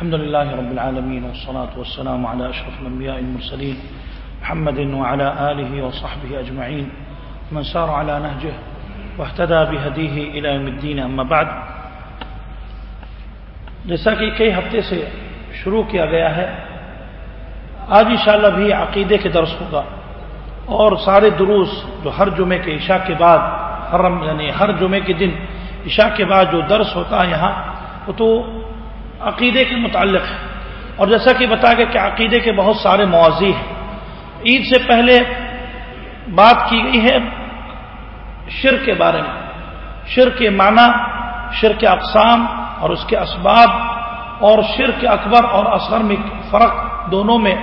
الحمد لله رب العالمين والصلاة والسلام على أشرف الأنبياء المرسلين محمد وعلى آله وصحبه أجمعين من سار على نهجه واهتدى بهديه إلى يوم الدين أما بعد جیسا کہ کئی ہفتے سے شروع کیا گیا ہے، آج انشاءاللہ بھی عقیدے کے درس ہوگا اور سارے دروس جو ہر جمعے کے عشاء کے بعد ہر یعنی ہر جمعے کے دن عشاء کے بعد جو درس ہوتا ہے یہاں، وہ تو عقیدے کے متعلق ہے۔ اور جیسا کہ بتا گیا کہ عقیدے کے بہت سارے موازی ہیں۔ عید سے پہلے بات کی گئی ہے شر کے بارے میں۔ شر کے معنی شر کے اقسام اور اس کے اسباب اور شر کے اکبر اور اثر میں فرق دونوں میں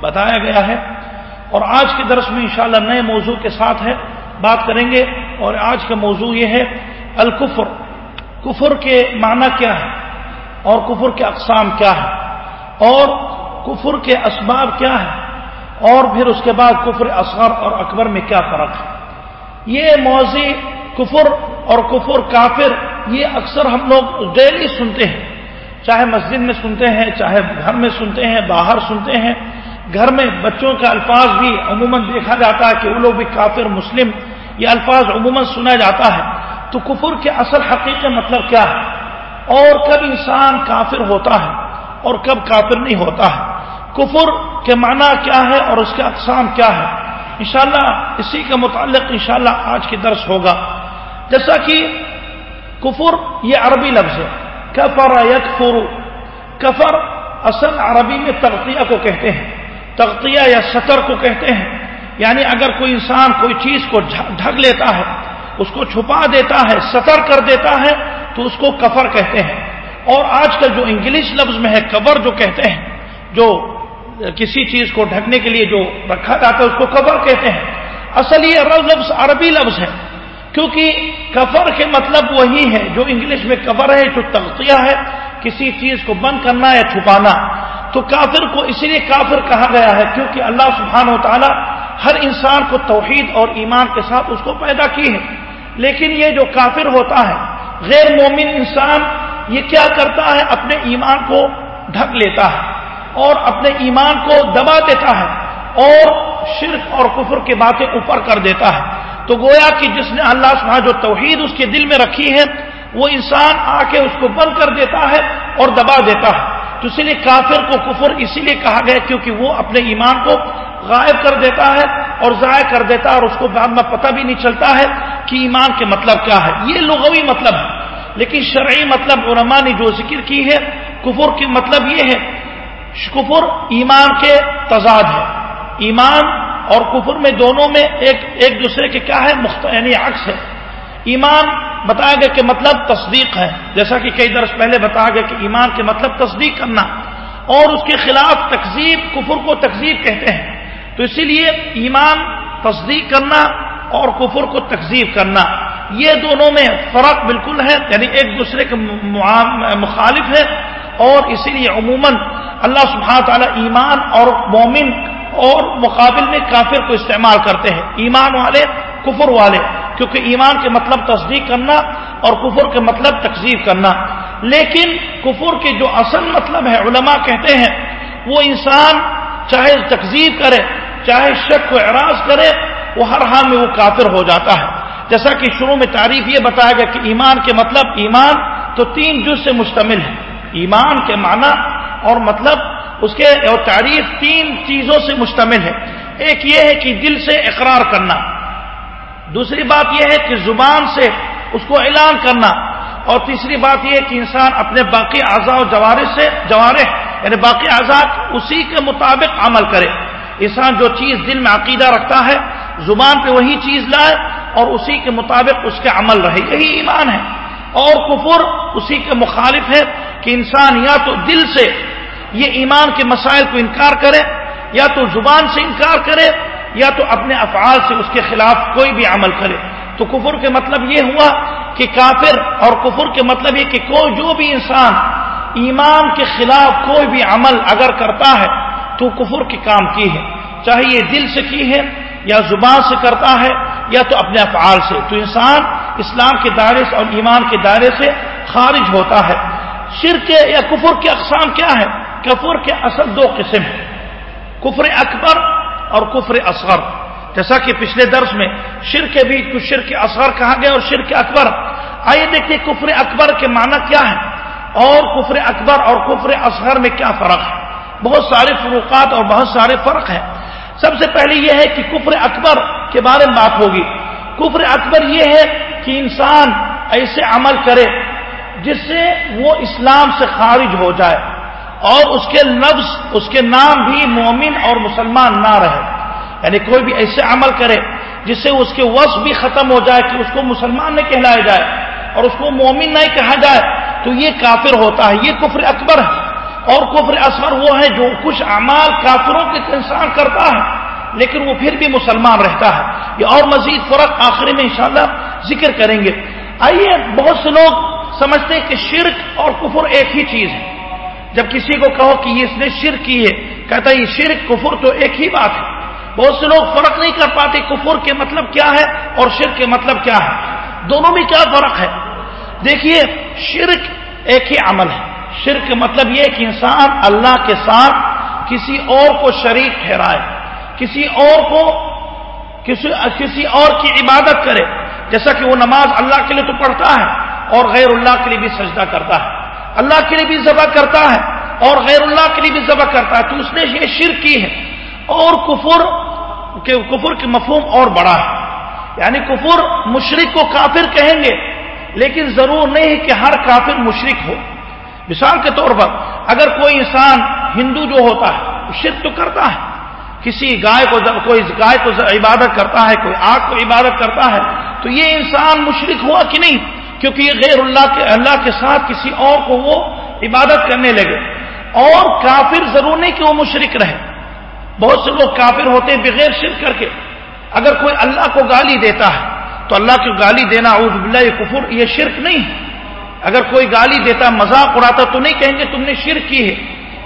بتایا گیا ہے۔ اور آج کے درس میں انشاءاللہ نئے موضوع کے ساتھ ہے، بات کریں گے۔ اور آج کا موضوع یہ ہے، الکفر۔ کفر کے معنی کیا ہے؟ اور کفر کے اقسام کیا ہے اور کفر کے اسباب کیا ہے اور پھر اس کے بعد کفر اصغر اور اکبر میں کیا فرق ہے؟ یہ موضوع کفر اور کفر کافر، یہ اکثر ہم لوگ ڈیلی سنتے ہیں۔ چاہے مسجد میں سنتے ہیں، چاہے گھر میں سنتے ہیں، باہر سنتے ہیں۔ گھر میں بچوں کا الفاظ بھی عموماً دیکھا جاتا ہے کہ وہ لوگ بھی کافر، مسلم، یہ الفاظ عموماً سنا جاتا ہے۔ تو کفر کے اصل حقیقی مطلب کیا ہے؟ اور کب انسان کافر ہوتا ہے اور کب کافر نہیں ہوتا ہے۔ کفر کے معنی کیا ہے اور اس کے اقسام کیا ہے انشاءاللہ اسی کے متعلق انشاءاللہ آج کی درس ہوگا۔ جیسا کہ کفر یہ عربی لفظ ہے۔ کفر یکفر۔ کفر اصل عربی میں تغطیہ کو کہتے ہیں۔ تغطیہ یا سطر کو کہتے ہیں۔ یعنی اگر کوئی انسان کوئی چیز کو ڈھک لیتا ہے، اس کو چھپا دیتا ہے، سطر کر دیتا ہے تو اس کو کفر کہتے ہیں۔ اور آج کل جو انگلش لفظ میں ہے کور جو کہتے ہیں، جو کسی چیز کو ڈھکنے کے لیے جو رکھا جاتا ہے، اس کو کور کہتے ہیں۔ اصل یہ لفظ عربی لفظ ہے، کیونکہ کفر کے مطلب وہی ہے۔ جو انگلش میں کور ہے، جو تغطیہ ہے، کسی چیز کو بند کرنا یا چھپانا۔ تو کافر کو اسی لیے کافر کہا گیا ہے، کیونکہ اللہ سبحانہ و تعالیٰ ہر انسان کو توحید اور ایمان کے ساتھ اس کو پیدا کی ہے۔ لیکن یہ جو کافر ہوتا ہے غیر مومن انسان یہ کیا کرتا ہے؟ اپنے ایمان کو ڈھک لیتا ہے اور اپنے ایمان کو دبا دیتا ہے اور شرک اور کفر کی باتیں اوپر کر دیتا ہے۔ تو گویا کہ جس نے اللہ سبحانہ جو توحید اس کے دل میں رکھی ہے، وہ انسان آ کے اس کو بند کر دیتا ہے اور دبا دیتا ہے۔ تو اسی لیے کافر کو کفر اسی لیے کہا گیا کیونکہ وہ اپنے ایمان کو غائب کر دیتا ہے اور ضائع کر دیتا ہے اور اس کو بعد میں پتہ بھی نہیں چلتا ہے کہ ایمان کے مطلب کیا ہے۔ یہ لغوی مطلب ہے، لیکن شرعی مطلب علماء نے جو ذکر کی ہے، کفر کی مطلب یہ ہے، کفر ایمان کے تضاد ہے۔ ایمان اور کفر میں دونوں میں ایک ایک دوسرے کے کیا ہے؟ یعنی عکس ہے۔ ایمان بتایا گیا کہ مطلب تصدیق ہے۔ جیسا کہ کئی درس پہلے بتایا گیا کہ ایمان کے مطلب تصدیق کرنا اور اس کے خلاف تقزیب کفر کو تقزیب کہتے ہیں۔ تو اسی لیے ایمان تصدیق کرنا اور کفر کو تقزیب کرنا، یہ دونوں میں فرق بالکل ہے یعنی ایک دوسرے کے مخالف ہے، اور اسی لیے عموماً اللہ سبحانہ تعالیٰ ایمان اور مومن اور مقابل میں کافر کو استعمال کرتے ہیں، ایمان والے، کفر والے، کیونکہ ایمان کے مطلب تصدیق کرنا اور کفر کے مطلب تقزیب کرنا۔ لیکن کفر کے جو اصل مطلب ہے، علماء کہتے ہیں، وہ انسان چاہے تقزیب کرے چاہے شک کو اعراض کرے، وہ ہر حال میں وہ کافر ہو جاتا ہے۔ جیسا کہ شروع میں تعریف یہ بتایا گیا کہ ایمان کے مطلب ایمان تو تین جز سے مشتمل ہے۔ ایمان کے معنی اور مطلب اس کے اور تعریف تین چیزوں سے مشتمل ہے۔ ایک یہ ہے کہ دل سے اقرار کرنا۔ دوسری بات یہ ہے کہ زبان سے اس کو اعلان کرنا۔ اور تیسری بات یہ ہے کہ انسان اپنے باقی اعضاء و جوارح سے، جوارح یعنی باقی اعضاء اسی کے مطابق عمل کرے۔ انسان جو چیز دل میں عقیدہ رکھتا ہے، زبان پہ وہی چیز لائے اور اسی کے مطابق اس کے عمل رہے۔ یہی ایمان ہے۔ اور کفر اسی کے مخالف ہے کہ انسان یا تو دل سے یہ ایمان کے مسائل کو انکار کرے، یا تو زبان سے انکار کرے، یا تو اپنے افعال سے اس کے خلاف کوئی بھی عمل کرے۔ تو کفر کے مطلب یہ ہوا کہ کافر اور کفر کے مطلب یہ کہ کوئی جو بھی انسان ایمان کے خلاف کوئی بھی عمل اگر کرتا ہے تو کفر کے کام کی ہے۔ چاہے یہ دل سے کی ہے یا زبان سے کرتا ہے یا تو اپنے افعال سے۔ تو انسان اسلام کے دائرے سے اور ایمان کے دائرے سے خارج ہوتا ہے۔ شرک یا کفر کی اقسام کیا ہے کفر کے اصل دو قسم ہیں۔ کفر اکبر اور کفر اصغر۔ جیسا کہ پچھلے درس میں شرک بھی کچھ شرک اصغر کہا گیا اور شرک اکبر۔ آئیے دیکھیے کفر اکبر کے معنی کیا ہے اور کفر اکبر اور کفر اصغر میں کیا فرق ہے۔ بہت سارے فروقات اور بہت سارے فرق ہیں۔ سب سے پہلے یہ ہے کہ کفر اکبر کے بارے میں بات ہوگی۔ کفر اکبر یہ ہے کہ انسان ایسے عمل کرے جس سے وہ اسلام سے خارج ہو جائے اور اس کے لفظ اس کے نام بھی مومن اور مسلمان نہ رہے۔ یعنی کوئی بھی ایسے عمل کرے جس سے اس کے وصف بھی ختم ہو جائے کہ اس کو مسلمان نہ کہلایا جائے اور اس کو مومن نہیں کہا جائے تو یہ کافر ہوتا ہے۔ یہ کفر اکبر ہے۔ اور کفر اصغر وہ ہے جو کچھ اعمال کافروں کے انسان کرتا ہے، لیکن وہ پھر بھی مسلمان رہتا ہے۔ یہ اور مزید فرق آخری میں انشاءاللہ ذکر کریں گے۔ آئیے، بہت سے لوگ سمجھتے ہیں کہ شرک اور کفر ایک ہی چیز ہے۔ جب کسی کو کہو کہ اس نے شرک کی ہے، کہتا ہے یہ شرک، کفر تو ایک ہی بات ہے۔ بہت سے لوگ فرق نہیں کر پاتے کفر کے مطلب کیا ہے اور شرک کے مطلب کیا ہے۔ دونوں میں کیا فرق ہے؟ دیکھیے، شرک ایک ہی عمل ہے۔ شرک مطلب یہ کہ انسان اللہ کے ساتھ کسی اور کو شریک ٹھہرائے، کسی اور کو کسی کسی اور کی عبادت کرے۔ جیسا کہ وہ نماز اللہ کے لیے تو پڑھتا ہے اور غیر اللہ کے لیے بھی سجدہ کرتا ہے۔ اللہ کے لیے بھی ذبح کرتا ہے اور غیر اللہ کے لیے بھی ذبح کرتا ہے۔ تو اس نے یہ شرک کی ہے۔ اور کفر کفر کے مفہوم اور بڑا ہے۔ یعنی کفر مشرق کو کافر کہیں گے، لیکن ضرور نہیں کہ ہر کافر مشرق ہو۔ مثال کے طور پر اگر کوئی انسان ہندو جو ہوتا ہے، وہ شرک تو کرتا ہے۔ کسی گائے کو کوئی گائے کو عبادت کرتا ہے، کوئی آگ کو عبادت کرتا ہے، تو یہ انسان مشرق ہوا کہ نہیں؟ کیونکہ یہ غیر اللہ کے اللہ کے ساتھ کسی اور کو وہ عبادت کرنے لگے۔ اور کافر ضرور نہیں کہ وہ مشرق رہے۔ بہت سے لوگ کافر ہوتے ہیں بغیر شرک کر کے۔ اگر کوئی اللہ کو گالی دیتا ہے، تو اللہ کو گالی دینا باللہ، یہ کفر، یہ شرک نہیں۔ ہے اگر کوئی گالی دیتا مذاق اڑاتا تو نہیں کہیں گے تم نے شرک کی ہے،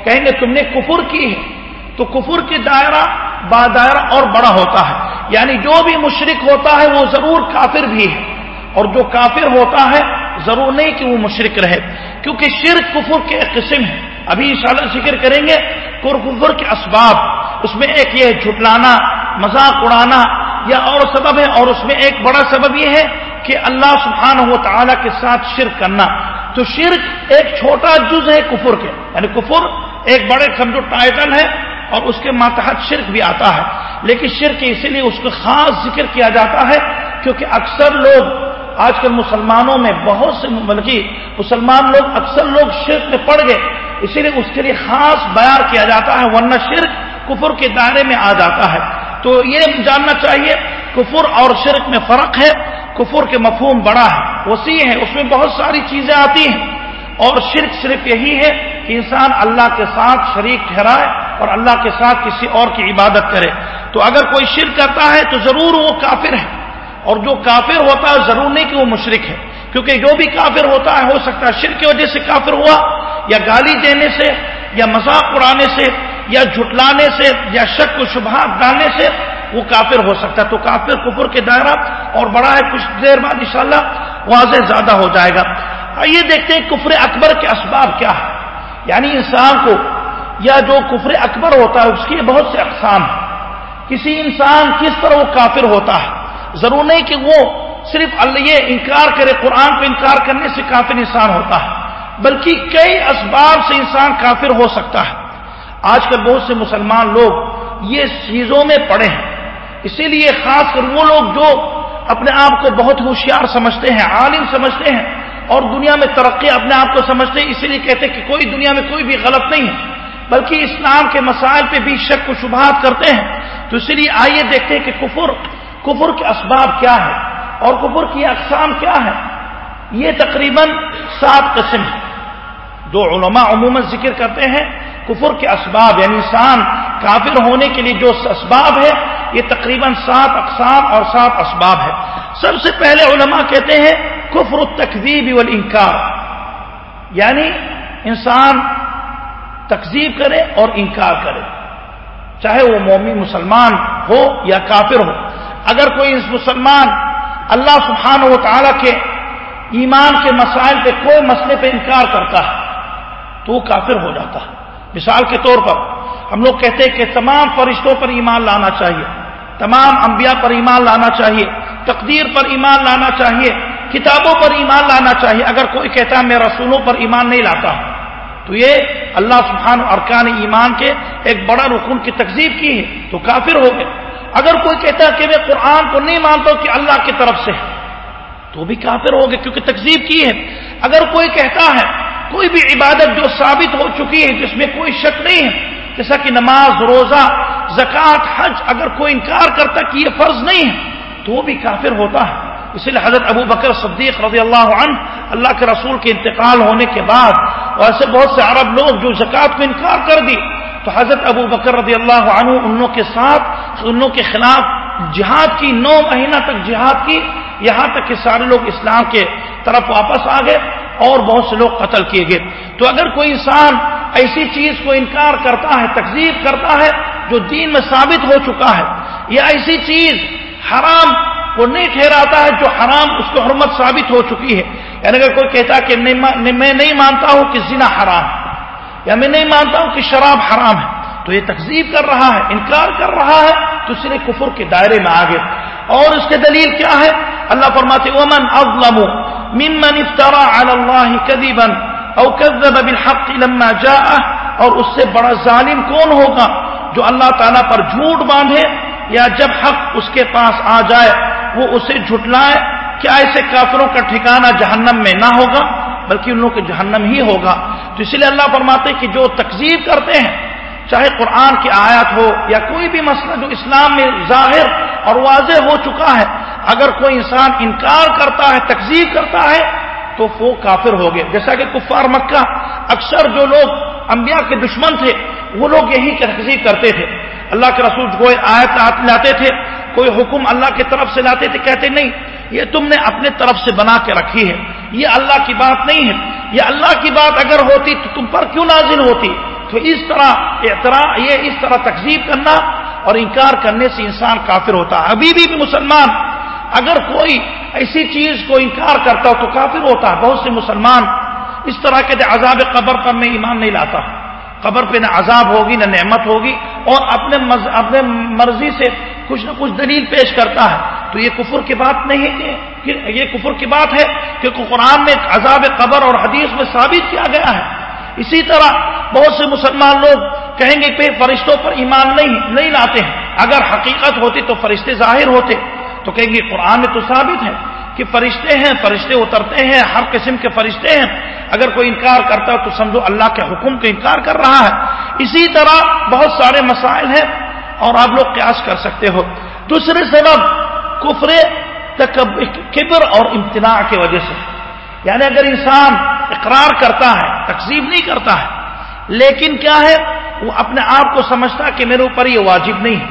کہیں گے تم نے کفر کی ہے۔ تو کفر کے دائرہ با دائرہ اور بڑا ہوتا ہے۔ یعنی جو بھی مشرق ہوتا ہے وہ ضرور کافر بھی ہے۔ اور جو کافر ہوتا ہے، ضرور نہیں کہ وہ مشرق رہے۔ کیونکہ شرک کفر کے ایک قسم ہے۔ ابھی انشاءاللہ ذکر کریں گے کفر کے اسباب۔ اس میں ایک یہ جھٹلانا، مذاق اڑانا یا اور سبب ہے اور اس میں ایک بڑا سبب یہ ہے کہ اللہ سبحانہ و تعالیٰ کے ساتھ شرک کرنا۔ تو شرک ایک چھوٹا جز ہے کفر کے۔ یعنی کفر ایک بڑے سمجھو ٹائٹل ہے اور اس کے ماتحت شرک بھی آتا ہے۔ لیکن شرک اسی لیے اس کا خاص ذکر کیا جاتا ہے کیونکہ اکثر لوگ آج کل مسلمانوں میں بہت سے بلکہ مسلمان لوگ اکثر لوگ شرک میں پڑ گئے۔ اسی لیے اس کے لیے خاص بیان کیا جاتا ہے، ورنہ شرک کفر کے دائرے میں آ جاتا ہے۔ تو یہ جاننا چاہیے، کفر اور شرک میں فرق ہے۔ کفر کے مفہوم بڑا ہے۔ وسیع ہے۔ اس میں بہت ساری چیزیں آتی ہیں۔ اور شرک صرف یہی ہے کہ انسان اللہ کے ساتھ شریک ٹھہرائے اور اللہ کے ساتھ کسی اور کی عبادت کرے۔ تو اگر کوئی شرک کرتا ہے تو ضرور وہ کافر ہے۔ اور جو کافر ہوتا ہے، ضرور نہیں کہ وہ مشرک ہے۔ کیونکہ جو بھی کافر ہوتا ہے، ہو سکتا ہے شرک کی وجہ سے کافر ہوا، یا گالی دینے سے، یا مذاق اڑانے سے، یا جھٹلانے سے، یا شک و شبہات ڈالنے سے وہ کافر ہو سکتا ہے۔ تو کافر کفر کے دائرہ اور بڑا ہے، کچھ دیر بعد انشاءاللہ واضح زیادہ ہو جائے گا۔ آئیے دیکھتے ہیں کفر اکبر کے اسباب کیا ہے یعنی انسان کو، یا جو کفر اکبر ہوتا ہے، اس کی بہت سے اقسام ہیں۔ کسی انسان کس طرح وہ کافر ہوتا ہے؟ ضرور نہیں کہ وہ صرف اللہ یہ انکار کرے، قرآن کو انکار کرنے سے کافر انسان ہوتا ہے، بلکہ کئی اسباب سے انسان کافر ہو سکتا ہے۔ آج کل بہت سے مسلمان لوگ یہ چیزوں میں پڑے ہیں۔ اسی لیے خاص کر وہ لوگ جو اپنے آپ کو بہت ہوشیار سمجھتے ہیں، عالم سمجھتے ہیں اور دنیا میں ترقی اپنے آپ کو سمجھتے ہیں، اسی لیے کہتے ہیں کہ کوئی دنیا میں کوئی بھی غلط نہیں ہے، بلکہ اسلام کے مسائل پہ بھی شک و شبہات کرتے ہیں۔ تو اسی لیے آئیے دیکھتے ہیں کہ کفر کفر کے اسباب کیا ہے اور کفر کی اقسام کیا ہے یہ تقریباً سات قسم ہے جو علماء عموماً ذکر کرتے ہیں کفر کے اسباب یعنی انسان کافر ہونے کے لیے جو اسباب ہے، یہ تقریباً سات اقسام اور سات اسباب ہے سب سے پہلے علماء کہتے ہیں، کفر التقویب والانکار۔ یعنی انسان تقزیب کرے اور انکار کرے۔ چاہے وہ مومی مسلمان ہو یا کافر ہو۔ اگر کوئی مسلمان اللہ سبحانہ و تعالیٰ کے ایمان کے مسائل پہ کوئی مسئلے پہ انکار کرتا ہے، تو وہ کافر ہو جاتا ہے۔ مثال کے طور پر، ہم لوگ کہتے ہیں کہ تمام فرشتوں پر ایمان لانا چاہیے، تمام انبیاء پر ایمان لانا چاہیے، تقدیر پر ایمان لانا چاہیے، کتابوں پر ایمان لانا چاہیے، اگر کوئی کہتا ہے میں رسولوں پر ایمان نہیں لاتا۔ ہوں تو یہ اللہ سبحانہ ارکان ایمان کے ایک بڑا رکن کی تقزیب کی ہے، تو کافر ہو گئے۔ اگر کوئی کہتا ہے کہ میں قرآن کو نہیں مانتا ہوں کہ اللہ کی طرف سے ہے تو بھی کافر ہو گئے کیونکہ تقزیب کی ہے۔ اگر کوئی کہتا ہے کوئی بھی عبادت جو ثابت ہو چکی ہے، جس میں کوئی شک نہیں ہے، جیسا کہ نماز، روزہ، زکوٰۃ، حج، اگر کوئی انکار کرتا کہ یہ فرض نہیں ہے، تو وہ بھی کافر ہوتا ہے۔ اسی لیے حضرت ابو بکر صدیق رضی اللہ عنہ اللہ کے رسول کے انتقال ہونے کے بعد ایسے بہت سے عرب لوگ جو زکوٰۃ کو انکار کر دی، تو حضرت ابو بکر رضی اللہ عنہ ان کے ساتھ، ان کے خلاف جہاد کی، نو مہینہ تک جہاد کی، یہاں تک کہ سارے لوگ اسلام کے طرف واپس آ گئے اور بہت سے لوگ قتل کیے گئے۔ تو اگر کوئی انسان ایسی چیز کو انکار کرتا ہے تقزیب کرتا ہے جو دین میں ثابت ہو چکا ہے، یا ایسی چیز حرام وہ نہیں ٹھہراتا ہے جو حرام اس کو حرمت ثابت ہو چکی ہے۔ یعنی اگر کوئی کہتا ہے کہ میں نہیں مانتا ہوں کہ زنا حرام یا میں نہیں مانتا ہوں کہ شراب حرام ہے، تو یہ تقزیب کر رہا ہے، انکار کر رہا ہے، تو اس نے کفر کے دائرے میں آگے اور اس کے دلیل کیا ہے؟ اللہ فرماتے امن اظلم ممن افترا علی اللہ کذبا او كذب بالحق لما جاء اور اس سے بڑا ظالم کون ہوگا جو اللہ تعالیٰ پر جھوٹ باندھے یا جب حق اس کے پاس آ جائے، وہ اسے جھٹلائے؟ کیا ایسے کافروں کا ٹھکانہ جہنم میں نہ ہوگا، بلکہ ان لوگوں کے جہنم ہی ہوگا؟ تو اس لیے اللہ فرماتے کہ جو تقزیب کرتے ہیں، چاہے قرآن کی آیات ہو یا کوئی بھی مسئلہ جو اسلام میں ظاہر اور واضح ہو چکا ہے۔ اگر کوئی انسان انکار کرتا ہے تقزیب کرتا ہے، تو وہ کافر ہو گئے۔ جیسا کہ کفار مکہ، اکثر جو لوگ انبیاء کے دشمن تھے، وہ لوگ یہی تقزیب کرتے تھے۔ اللہ کے رسول کوئی آیت لاتے تھے، کوئی حکم اللہ کی طرف سے لاتے تھے، کہتے نہیں، یہ تم نے اپنے طرف سے بنا کے رکھی ہے۔ یہ اللہ کی بات نہیں ہے۔ یہ اللہ کی بات اگر ہوتی تو تم پر کیوں نازل ہوتی؟ تو اس طرح یہ اس طرح تقزیب کرنا اور انکار کرنے سے انسان کافر ہوتا ہے۔ ابھی بھی مسلمان، اگر کوئی ایسی چیز کو انکار کرتا ہو تو کافر ہوتا ہے۔ بہت سے مسلمان اس طرح کے عذاب قبر پر میں ایمان نہیں لاتا۔ قبر پہ نہ عذاب ہوگی، نہ نعمت ہوگی، اور اپنے اپنے مرضی سے کچھ نہ کچھ دلیل پیش کرتا ہے۔ تو یہ کفر کی بات نہیں ہے کہ یہ کفر کی بات ہے کیونکہ قرآن میں عذاب قبر اور حدیث میں ثابت کیا گیا ہے۔ اسی طرح بہت سے مسلمان لوگ کہیں گے کہ فرشتوں پر ایمان نہیں نہیں لاتے ہیں۔ اگر حقیقت ہوتی تو فرشتے ظاہر ہوتے۔ تو کہیں گے قرآن میں تو ثابت ہے کہ فرشتے ہیں، فرشتے اترتے ہیں، ہر قسم کے فرشتے ہیں۔ اگر کوئی انکار کرتا ہے تو سمجھو اللہ کے حکم کا انکار کر رہا ہے۔ اسی طرح بہت سارے مسائل ہیں اور آپ لوگ قیاس کر سکتے ہو۔ دوسرے سبب کفر کبر اور امتناع کی وجہ سے۔ یعنی اگر انسان اقرار کرتا ہے تقسیم نہیں کرتا ہے لیکن کیا ہے؟ وہ اپنے آپ کو سمجھتا کہ میرے اوپر یہ واجب نہیں ہے۔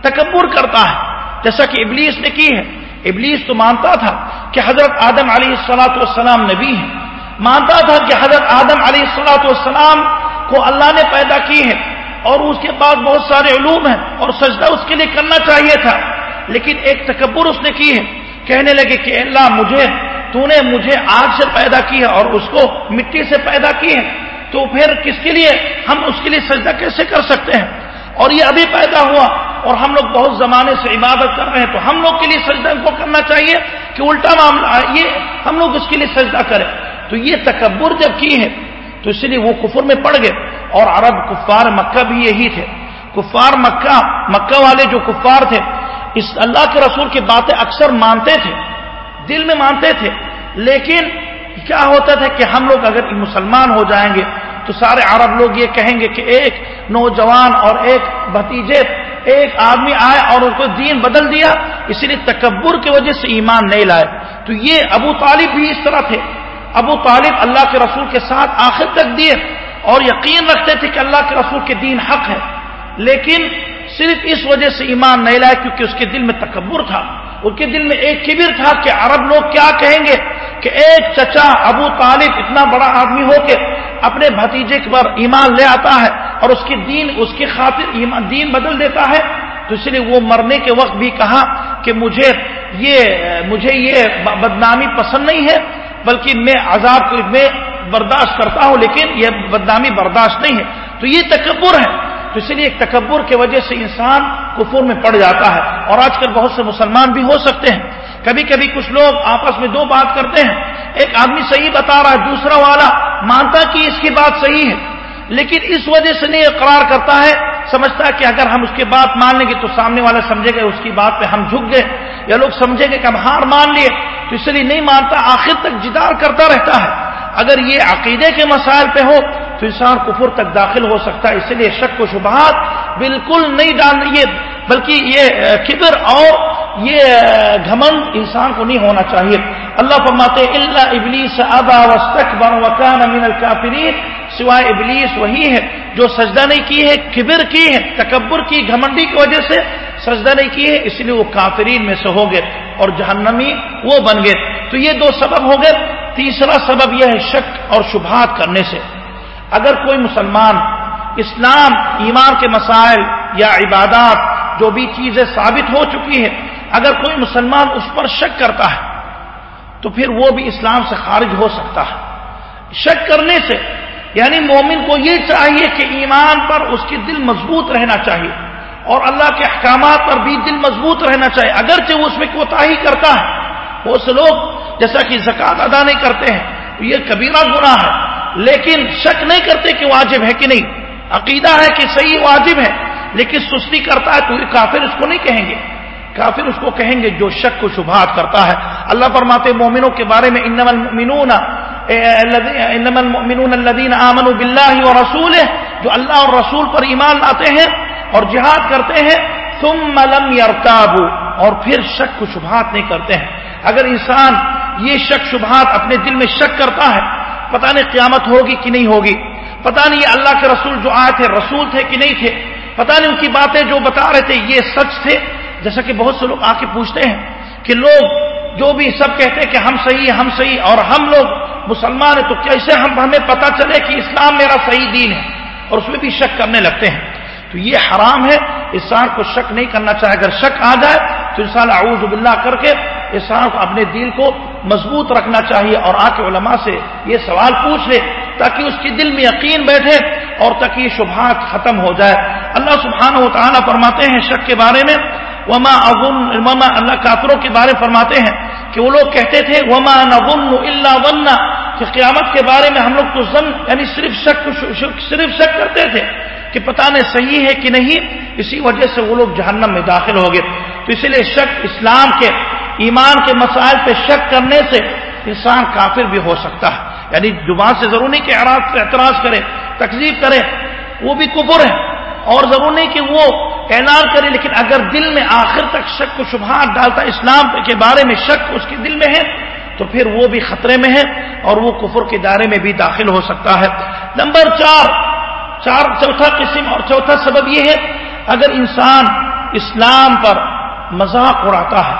تکبر کرتا ہے۔ جیسا کہ ابلیس نے کی ہے۔ ابلیس تو مانتا تھا کہ حضرت آدم علیہ السلاۃ والسلام نبی ہے مانتا تھا کہ حضرت آدم علیہ السلاۃ والسلام کو اللہ نے پیدا کی ہے۔ اور اس کے بعد بہت سارے علوم ہیں اور سجدہ اس کے لیے کرنا چاہیے تھا۔ لیکن ایک تکبر اس نے کی ہے۔ کہنے لگے کہ اللہ مجھے، تو نے مجھے آگ سے پیدا کی ہے اور اس کو مٹی سے پیدا کی ہے۔ تو پھر کس کے لیے ہم اس کے لیے سجدہ کیسے کر سکتے ہیں؟ اور یہ ابھی پیدا ہوا اور ہم لوگ بہت زمانے سے عبادت کر رہے ہیں، تو ہم لوگ کے لیے سجدہ کو کرنا چاہیے کہ الٹا معاملہ یہ ہم لوگ اس کے لیے سجدہ کریں۔ تو یہ تکبر جب کی ہے تو اس لیے وہ کفر میں پڑ گئے۔ اور عرب کفار مکہ بھی یہی تھے۔ کفار مکہ مکہ والے جو کفار تھے، اس اللہ کے رسول کی باتیں اکثر مانتے تھے، دل میں مانتے تھے۔ لیکن کیا ہوتا تھا کہ ہم لوگ اگر مسلمان ہو جائیں گے تو سارے عرب لوگ یہ کہیں گے کہ ایک نوجوان اور ایک بھتیجے، ایک آدمی آئے اور اس کو دین بدل دیا، اسی لیے تکبر کی وجہ سے ایمان نہیں لائے۔ تو یہ ابو طالب بھی اس طرح تھے۔ ابو طالب اللہ کے رسول کے ساتھ آخر تک دیے اور یقین رکھتے تھے کہ اللہ کے رسول کے دین حق ہے۔ لیکن صرف اس وجہ سے ایمان نہیں لائے کیونکہ اس کے دل میں تکبر تھا۔ ان کے دل میں ایک کبر تھا کہ عرب لوگ کیا کہیں گے کہ ایک چچا ابو طالب اتنا بڑا آدمی ہو کے اپنے بھتیجے پر ایمان لے آتا ہے اور اس کی دین اس کی خاطر ایمان دین بدل دیتا ہے۔ تو اس لیے وہ مرنے کے وقت بھی کہا کہ مجھے یہ مجھے یہ بدنامی پسند نہیں ہے، بلکہ میں عذاب کو میں برداشت کرتا ہوں، لیکن یہ بدنامی برداشت نہیں ہے۔ تو یہ تکبر ہے۔ تو اس لیے ایک تکبر کی وجہ سے انسان کفر میں پڑ جاتا ہے اور آج کل بہت سے مسلمان بھی ہو سکتے ہیں کبھی کبھی کچھ لوگ آپس میں دو بات کرتے ہیں ایک آدمی صحیح بتا رہا ہے، دوسرا والا مانتا کہ اس کی بات صحیح ہے، لیکن اس وجہ سے نہیں اقرار کرتا ہے، سمجھتا ہے کہ اگر ہم اس کی بات مان لیں گے تو سامنے والا سمجھے گا اس کی بات پہ ہم جھک گئے، یا لوگ سمجھیں گے کہ ہم ہار مان لیے، تو اس لیے نہیں مانتا، آخر تک جدار کرتا رہتا ہے۔ اگر یہ عقیدے کے مسائل پہ ہو تو انسان کفر تک داخل ہو سکتا ہے، اس لیے شک و شبہات بالکل نہیں ڈالنا یہ بلکہ یہ کبر اور یہ گھمن انسان کو نہیں ہونا چاہیے۔ اللہ فرماتے اللہ ابلیس ابا وکان من الکافرین سوائے ابلیس وہی ہے جو سجدہ نہیں کی ہے کبر کی ہے تکبر کی، گھمنڈی کی وجہ سے سجدہ نہیں کی ہے اس لیے وہ کافرین میں سے ہو گئے اور جہنمی وہ بن گئے۔ تو یہ دو سبب ہو گئے۔ تیسرا سبب یہ ہے شک اور شبہات کرنے سے۔ اگر کوئی مسلمان اسلام، ایمان کے مسائل یا عبادات جو بھی چیزیں ثابت ہو چکی ہے اگر کوئی مسلمان اس پر شک کرتا ہے، تو پھر وہ بھی اسلام سے خارج ہو سکتا ہے۔ شک کرنے سے یعنی مومن کو یہ چاہیے کہ ایمان پر اس کی دل مضبوط رہنا چاہیے، اور اللہ کے احکامات پر بھی دل مضبوط رہنا چاہیے۔ اگرچہ وہ اس میں کوتا ہی کرتا ہے، بہت سے لوگ، جیسا کہ زکوٰۃ ادا نہیں کرتے ہیں، تو یہ کبیرہ گناہ ہے۔ لیکن شک نہیں کرتے کہ واجب ہے کہ نہیں۔ عقیدہ ہے کہ صحیح واجب ہے، لیکن سستی کرتا ہے تو یہ کافر اس کو نہیں کہیں گے۔ کافر اس کو کہیں گے جو شک کو شبہات کرتا ہے۔ اللہ فرماتے مومنوں کے بارے میں انم المؤمنون انم المؤمنون الذين امنوا بالله ورسوله جو اللہ اور رسول پر ایمان لاتے ہیں اور جہاد کرتے ہیں، ثم لم يرتابوا اور پھر شک کو شبہات نہیں کرتے ہیں۔ اگر انسان یہ شک شبہات اپنے دل میں شک کرتا ہے پتہ نہیں قیامت ہوگی کہ نہیں ہوگی۔ پتہ نہیں یہ اللہ کے رسول جو آئے تھے، رسول تھے کہ نہیں تھے۔ پتہ نہیں ان کی باتیں جو بتا رہے تھے، یہ سچ تھے۔ جیسا کہ بہت سے لوگ آ کے پوچھتے ہیں کہ لوگ جو بھی سب کہتے ہیں کہ ہم صحیح ہم صحیح اور ہم لوگ مسلمان ہیں، تو کیسے ہم، ہمیں پتہ چلے کہ اسلام میرا صحیح دین ہے اور اس میں بھی شک کرنے لگتے ہیں۔ تو یہ حرام ہے، انسان کو شک نہیں کرنا چاہے۔ اگر شک آ جائے تو اعوذ باللہ کر کے انسان کو اپنے دل کو مضبوط رکھنا چاہیے اور آ کے علماء سے یہ سوال پوچھ لے تاکہ اس کے دل میں یقین بیٹھے اور تاکہ یہ شبہات ختم ہو جائے۔ اللہ سبحانہ و تعالیٰ فرماتے ہیں شک کے بارے میں، وما وما اللہ کافروں کے بارے فرماتے ہیں کہ وہ لوگ کہتے تھے، وما اللہ ون کہ قیامت کے بارے میں ہم لوگ تو زن یعنی صرف شک صرف شک کرتے تھے۔ کہ پتہ نہیں صحیح ہے کہ نہیں، اسی وجہ سے وہ لوگ جہنم میں داخل ہو گئے۔ تو اسی لیے شک اسلام کے، ایمان کے مسائل پہ شک کرنے سے انسان کافر بھی ہو سکتا ہے۔ یعنی زبان سے ضرور نہیں کہ اعتراض کرے تکلیف کرے، وہ بھی کفر ہے۔ اور ضرور نہیں کہ وہ اعلان کرے، لیکن اگر دل میں آخر تک شک کو شبہات ڈالتا، اسلام کے بارے میں شک اس کے دل میں ہے، تو پھر وہ بھی خطرے میں ہے اور وہ کفر کے دائرے میں بھی داخل ہو سکتا ہے۔ نمبر چار چار چوتھا قسم اور چوتھا سبب یہ ہے، اگر انسان اسلام پر مذاق اڑاتا ہے،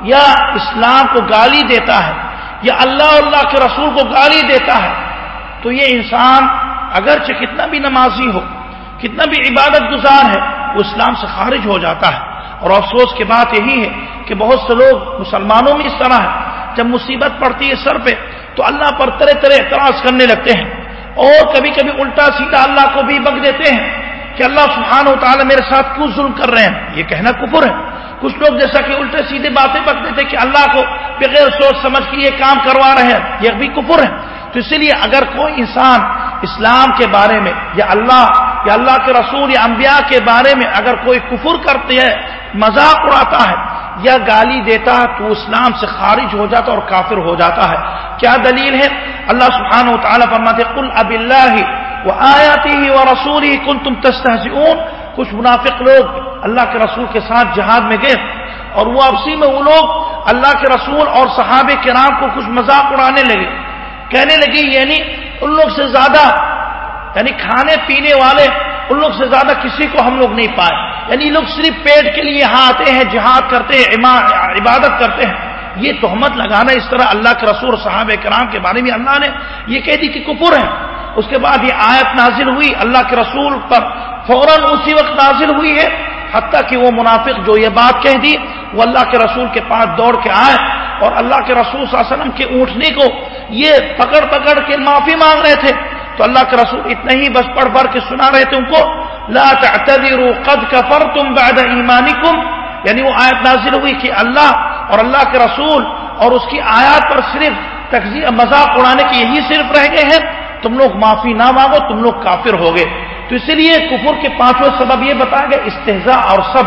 یا اسلام کو گالی دیتا ہے، یا اللہ اللہ کے رسول کو گالی دیتا ہے، تو یہ انسان اگرچہ کتنا بھی نمازی ہو، کتنا بھی عبادت گزار ہے، وہ اسلام سے خارج ہو جاتا ہے۔ اور افسوس کی بات یہی ہے کہ بہت سے لوگ مسلمانوں میں اس طرح ہے جب مصیبت پڑتی ہے سر پہ، تو اللہ پر طرح طرح اعتراض کرنے لگتے ہیں۔ اور کبھی کبھی الٹا سیدھا اللہ کو بھی بک دیتے ہیں کہ اللہ سبحانہ و تعالیٰ میرے ساتھ کیوں ظلم کر رہے ہیں؟ یہ کہنا کفر ہے۔ کچھ لوگ جیسا کہ الٹے سیدھے باتیں بک دیتے کہ اللہ کو بغیر سوچ سمجھ کے یہ کام کروا رہے ہیں، یہ بھی کفر ہے۔ تو اسی لیے اگر کوئی انسان اسلام کے بارے میں یا اللہ یا اللہ کے رسول یا انبیاء کے بارے میں اگر کوئی کفر کرتے ہے مذاق اڑاتا ہے یا گالی دیتا ہے تو اسلام سے خارج ہو جاتا اور کافر ہو جاتا ہے۔ کیا دلیل ہے؟ اللہ سبحانہ و تعالیٰ فرماتے کل اب اللہ وہ آیاتی ہی وہ رسول ہی کن تم کچھ منافق لوگ اللہ کے رسول کے ساتھ جہاد میں گئے اور وہ آپسی میں وہ لوگ اللہ کے رسول اور صحابہ کرام کو کچھ مذاق اڑانے لگے۔ کہنے لگی یعنی ان لوگ سے زیادہ یعنی کھانے پینے والے ان لوگ سے زیادہ کسی کو ہم لوگ نہیں پائے۔ یعنی لوگ صرف پیٹ کے لیے یہاں آتے ہیں، جہاد کرتے ہیں عبادت کرتے ہیں۔ یہ تہمت لگانا اس طرح اللہ کے رسول صحابہ کرام کے بارے میں اللہ نے یہ کہہ دی کہ کپر ہے۔ اس کے بعد یہ آیت نازل ہوئی، اللہ کے رسول پر فوراً اسی وقت نازل ہوئی ہے، حتیٰ کہ وہ منافق جو یہ بات کہہ دی، وہ اللہ کے رسول کے پاس دوڑ کے آئے اور اللہ کے رسول صلی اللہ علیہ وسلم کے اونٹنے کو یہ پکڑ پکڑ کے معافی مانگ رہے تھے۔ تو اللہ کے رسول اتنا ہی بس پڑھ پڑھ کے سنا رہے تھے ان کو، لا تعتذروا قد كفرتم بعد ایمانکم یعنی وہ آیت نازل ہوئی کہ اللہ اور اللہ کے رسول اور اس کی آیات پر صرف تقزیہ مذاق اڑانے کے یہی صرف رہ گئے ہیں۔ تم لوگ معافی نہ مانگو، تم لوگ کافر ہو گئے۔ تو اسی لیے کفر کے پانچوں سبب یہ بتایا گیا استحضا اور سب۔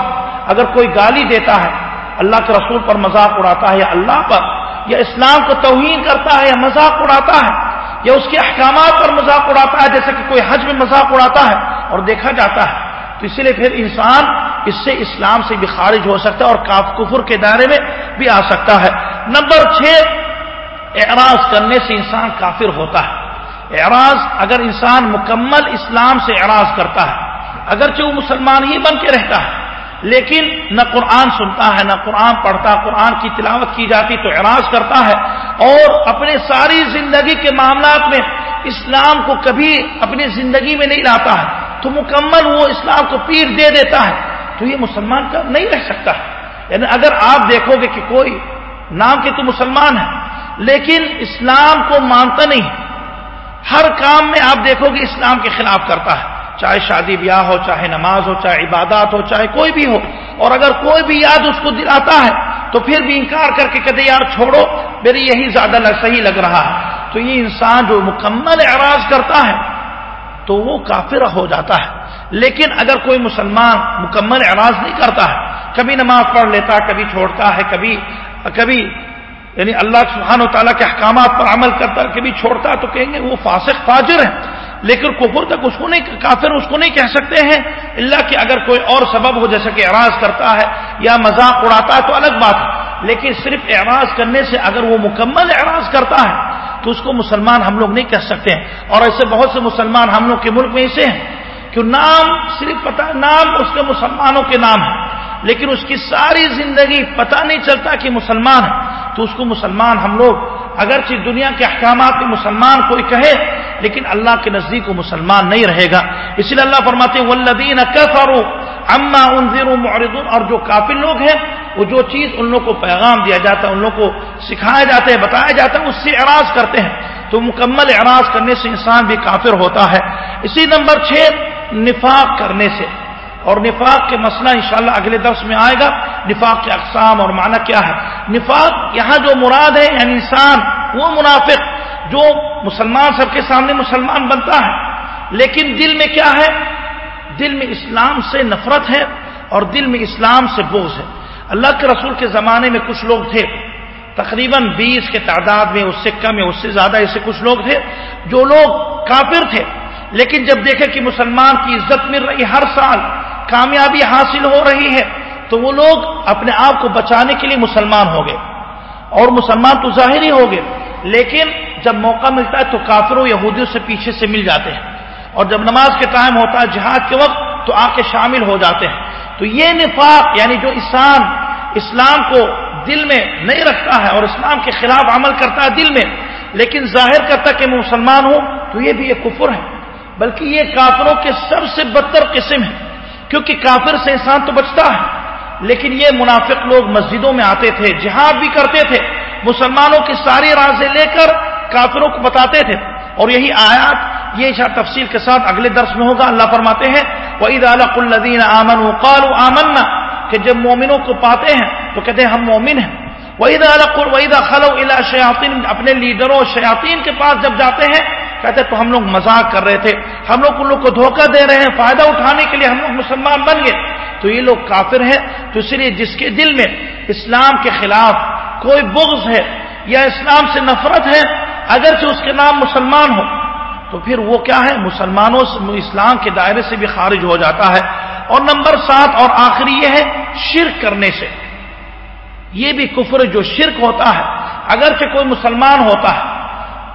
اگر کوئی گالی دیتا ہے، اللہ کے رسول پر مذاق اڑاتا ہے یا اللہ پر، یا اسلام کو توہین کرتا ہے یا مذاق اڑاتا ہے یا اس کے احکامات پر مذاق اڑاتا ہے جیسے کہ کوئی حج میں مذاق اڑاتا ہے اور دیکھا جاتا ہے۔ تو اسی لیے پھر انسان اس سے اسلام سے بھی خارج ہو سکتا ہے اور کاف، کفر کے دائرے میں بھی آ سکتا ہے۔ نمبر چھ، اعراض کرنے سے انسان کافر ہوتا ہے۔ اعراض اگر انسان مکمل اسلام سے اعراض کرتا ہے، اگرچہ وہ مسلمان ہی بن کے رہتا ہے لیکن نہ قرآن سنتا ہے، نہ قرآن پڑھتا، قرآن کی تلاوت کی جاتی تو اعراض کرتا ہے۔ اور اپنے ساری زندگی کے معاملات میں اسلام کو کبھی اپنی زندگی میں نہیں لاتا ہے۔ تو مکمل وہ اسلام کو پیر دے دیتا ہے۔ تو یہ مسلمان کا نہیں رہ سکتا۔ یعنی اگر آپ دیکھو گے کہ کوئی نام کے تو مسلمان ہے، لیکن اسلام کو مانتا نہیں۔ ہر کام میں آپ دیکھو گے اسلام کے خلاف کرتا ہے۔ چاہے شادی بیاہ ہو، چاہے نماز ہو، چاہے عبادات ہو، چاہے کوئی بھی ہو، اور اگر کوئی بھی یاد اس کو دلاتا ہے، تو پھر بھی انکار کر کے کہتے یار چھوڑو میری یہی زیادہ صحیح لگ رہا ہے. تو یہ انسان جو مکمل اعراض کرتا ہے، تو وہ کافر ہو جاتا ہے۔ لیکن اگر کوئی مسلمان مکمل اعراض نہیں کرتا ہے، کبھی نماز پڑھ لیتا ہے کبھی چھوڑتا ہے، کبھی کبھی یعنی اللہ سبحانہ و تعالیٰ کے احکامات پر عمل کرتا ہے کبھی چھوڑتا ہے تو کہیں گے وہ فاسق فاجر ہے۔ لیکن کفر تک اس کو نہیں کافر اس کو نہیں کہہ سکتے ہیں اللہ کہ اگر کوئی اور سبب ہو جیسے کہ اعراض کرتا ہے یا مذاق اڑاتا ہے تو الگ بات ہے۔ لیکن صرف اعراض کرنے سے اگر وہ مکمل اعراض کرتا ہے تو اس کو مسلمان ہم لوگ نہیں کہہ سکتے ہیں۔ اور ایسے بہت سے مسلمان ہم لوگ کے ملک میں ایسے ہیں کہ نام صرف پتا نام اس کے مسلمانوں کے نام ہے۔ لیکن اس کی ساری زندگی پتہ نہیں چلتا کہ مسلمان ہے۔ تو اس کو مسلمان ہم لوگ اگرچہ دنیا کے احکامات میں مسلمان کوئی کہے لیکن اللہ کے نزدیک وہ مسلمان نہیں رہے گا۔ اس لیے اللہ فرماتے ولدین اما معردون اور جو کافی لوگ ہیں، وہ جو چیز ان لوگ کو پیغام دیا جاتا ہے، ان لوگ کو سکھایا جاتا ہے، بتایا جاتا ہے، اس سے اعراض کرتے ہیں۔ تو مکمل اعراض کرنے سے انسان بھی کافر ہوتا ہے۔ اسی نمبر چھ، نفاق کرنے سے۔ اور نفاق کے مسئلہ انشاءاللہ اگلے درس میں آئے گا۔ نفاق کے اقسام اور معنی کیا ہے؟ نفاق، یہاں جو مراد ہے یعنی انسان، وہ منافق۔ جو مسلمان سب کے سامنے مسلمان بنتا ہے، لیکن دل میں کیا ہے؟ دل میں اسلام سے نفرت ہے اور دل میں اسلام سے بوجھ ہے۔ اللہ کے رسول کے زمانے میں کچھ لوگ تھے، تقریباً بیس کے تعداد میں، اس سے کم ہے اس سے زیادہ ایسے کچھ لوگ تھے جو لوگ کافر تھے۔ لیکن جب دیکھے کہ مسلمان کی عزت مل رہی ہر سال کامیابی حاصل ہو رہی ہے، تو وہ لوگ اپنے آپ کو بچانے کے لیے مسلمان ہو گئے۔ اور مسلمان تو ظاہر ہی ہو گئے، لیکن جب موقع ملتا ہے تو کافروں یہودیوں سے پیچھے سے مل جاتے ہیں۔ اور جب نماز کے ٹائم ہوتا ہے جہاد کے وقت تو آ کے شامل ہو جاتے ہیں۔ تو یہ نفاق یعنی جو انسان اسلام کو دل میں نہیں رکھتا ہے اور اسلام کے خلاف عمل کرتا ہے دل میں، لیکن ظاہر کرتا کہ میں مسلمان ہوں، تو یہ بھی ایک کفر ہے۔ بلکہ یہ کافروں کے سب سے بدتر قسم ہے، کیونکہ کافر سے انسان تو بچتا ہے۔ لیکن یہ منافق لوگ مسجدوں میں آتے تھے، جہاد بھی کرتے تھے، مسلمانوں کی ساری رازیں لے کر کافروں کو بتاتے تھے۔ اور یہی آیات، یہ اشار تفصیل کے ساتھ اگلے درس میں ہوگا، اللہ فرماتے ہیں وعید الق الدین آمن قالو آمنا۔ کہ جب مومنوں کو پاتے ہیں، تو کہتے ہیں ہم مومن ہیں۔ وعید الق وعید خلو الا شیاطین اپنے لیڈروں شیاطین کے پاس جب جاتے ہیں، کہتے تو ہم لوگ مذاق کر رہے تھے۔ ہم لوگ ان لوگ کو دھوکہ دے رہے ہیں، فائدہ اٹھانے کے لیے ہم لوگ مسلمان بن گئے۔ تو یہ لوگ کافر ہیں، تو اس لیے جس کے دل میں اسلام کے خلاف کوئی بغض ہے یا اسلام سے نفرت ہے اگرچہ اس کے نام مسلمان ہو تو پھر وہ کیا ہے؟ مسلمانوں سے اسلام کے دائرے سے بھی خارج ہو جاتا ہے۔ اور نمبر سات اور آخری یہ ہے، شرک کرنے سے۔ یہ بھی کفر جو شرک ہوتا ہے۔ اگرچہ کوئی مسلمان ہوتا ہے،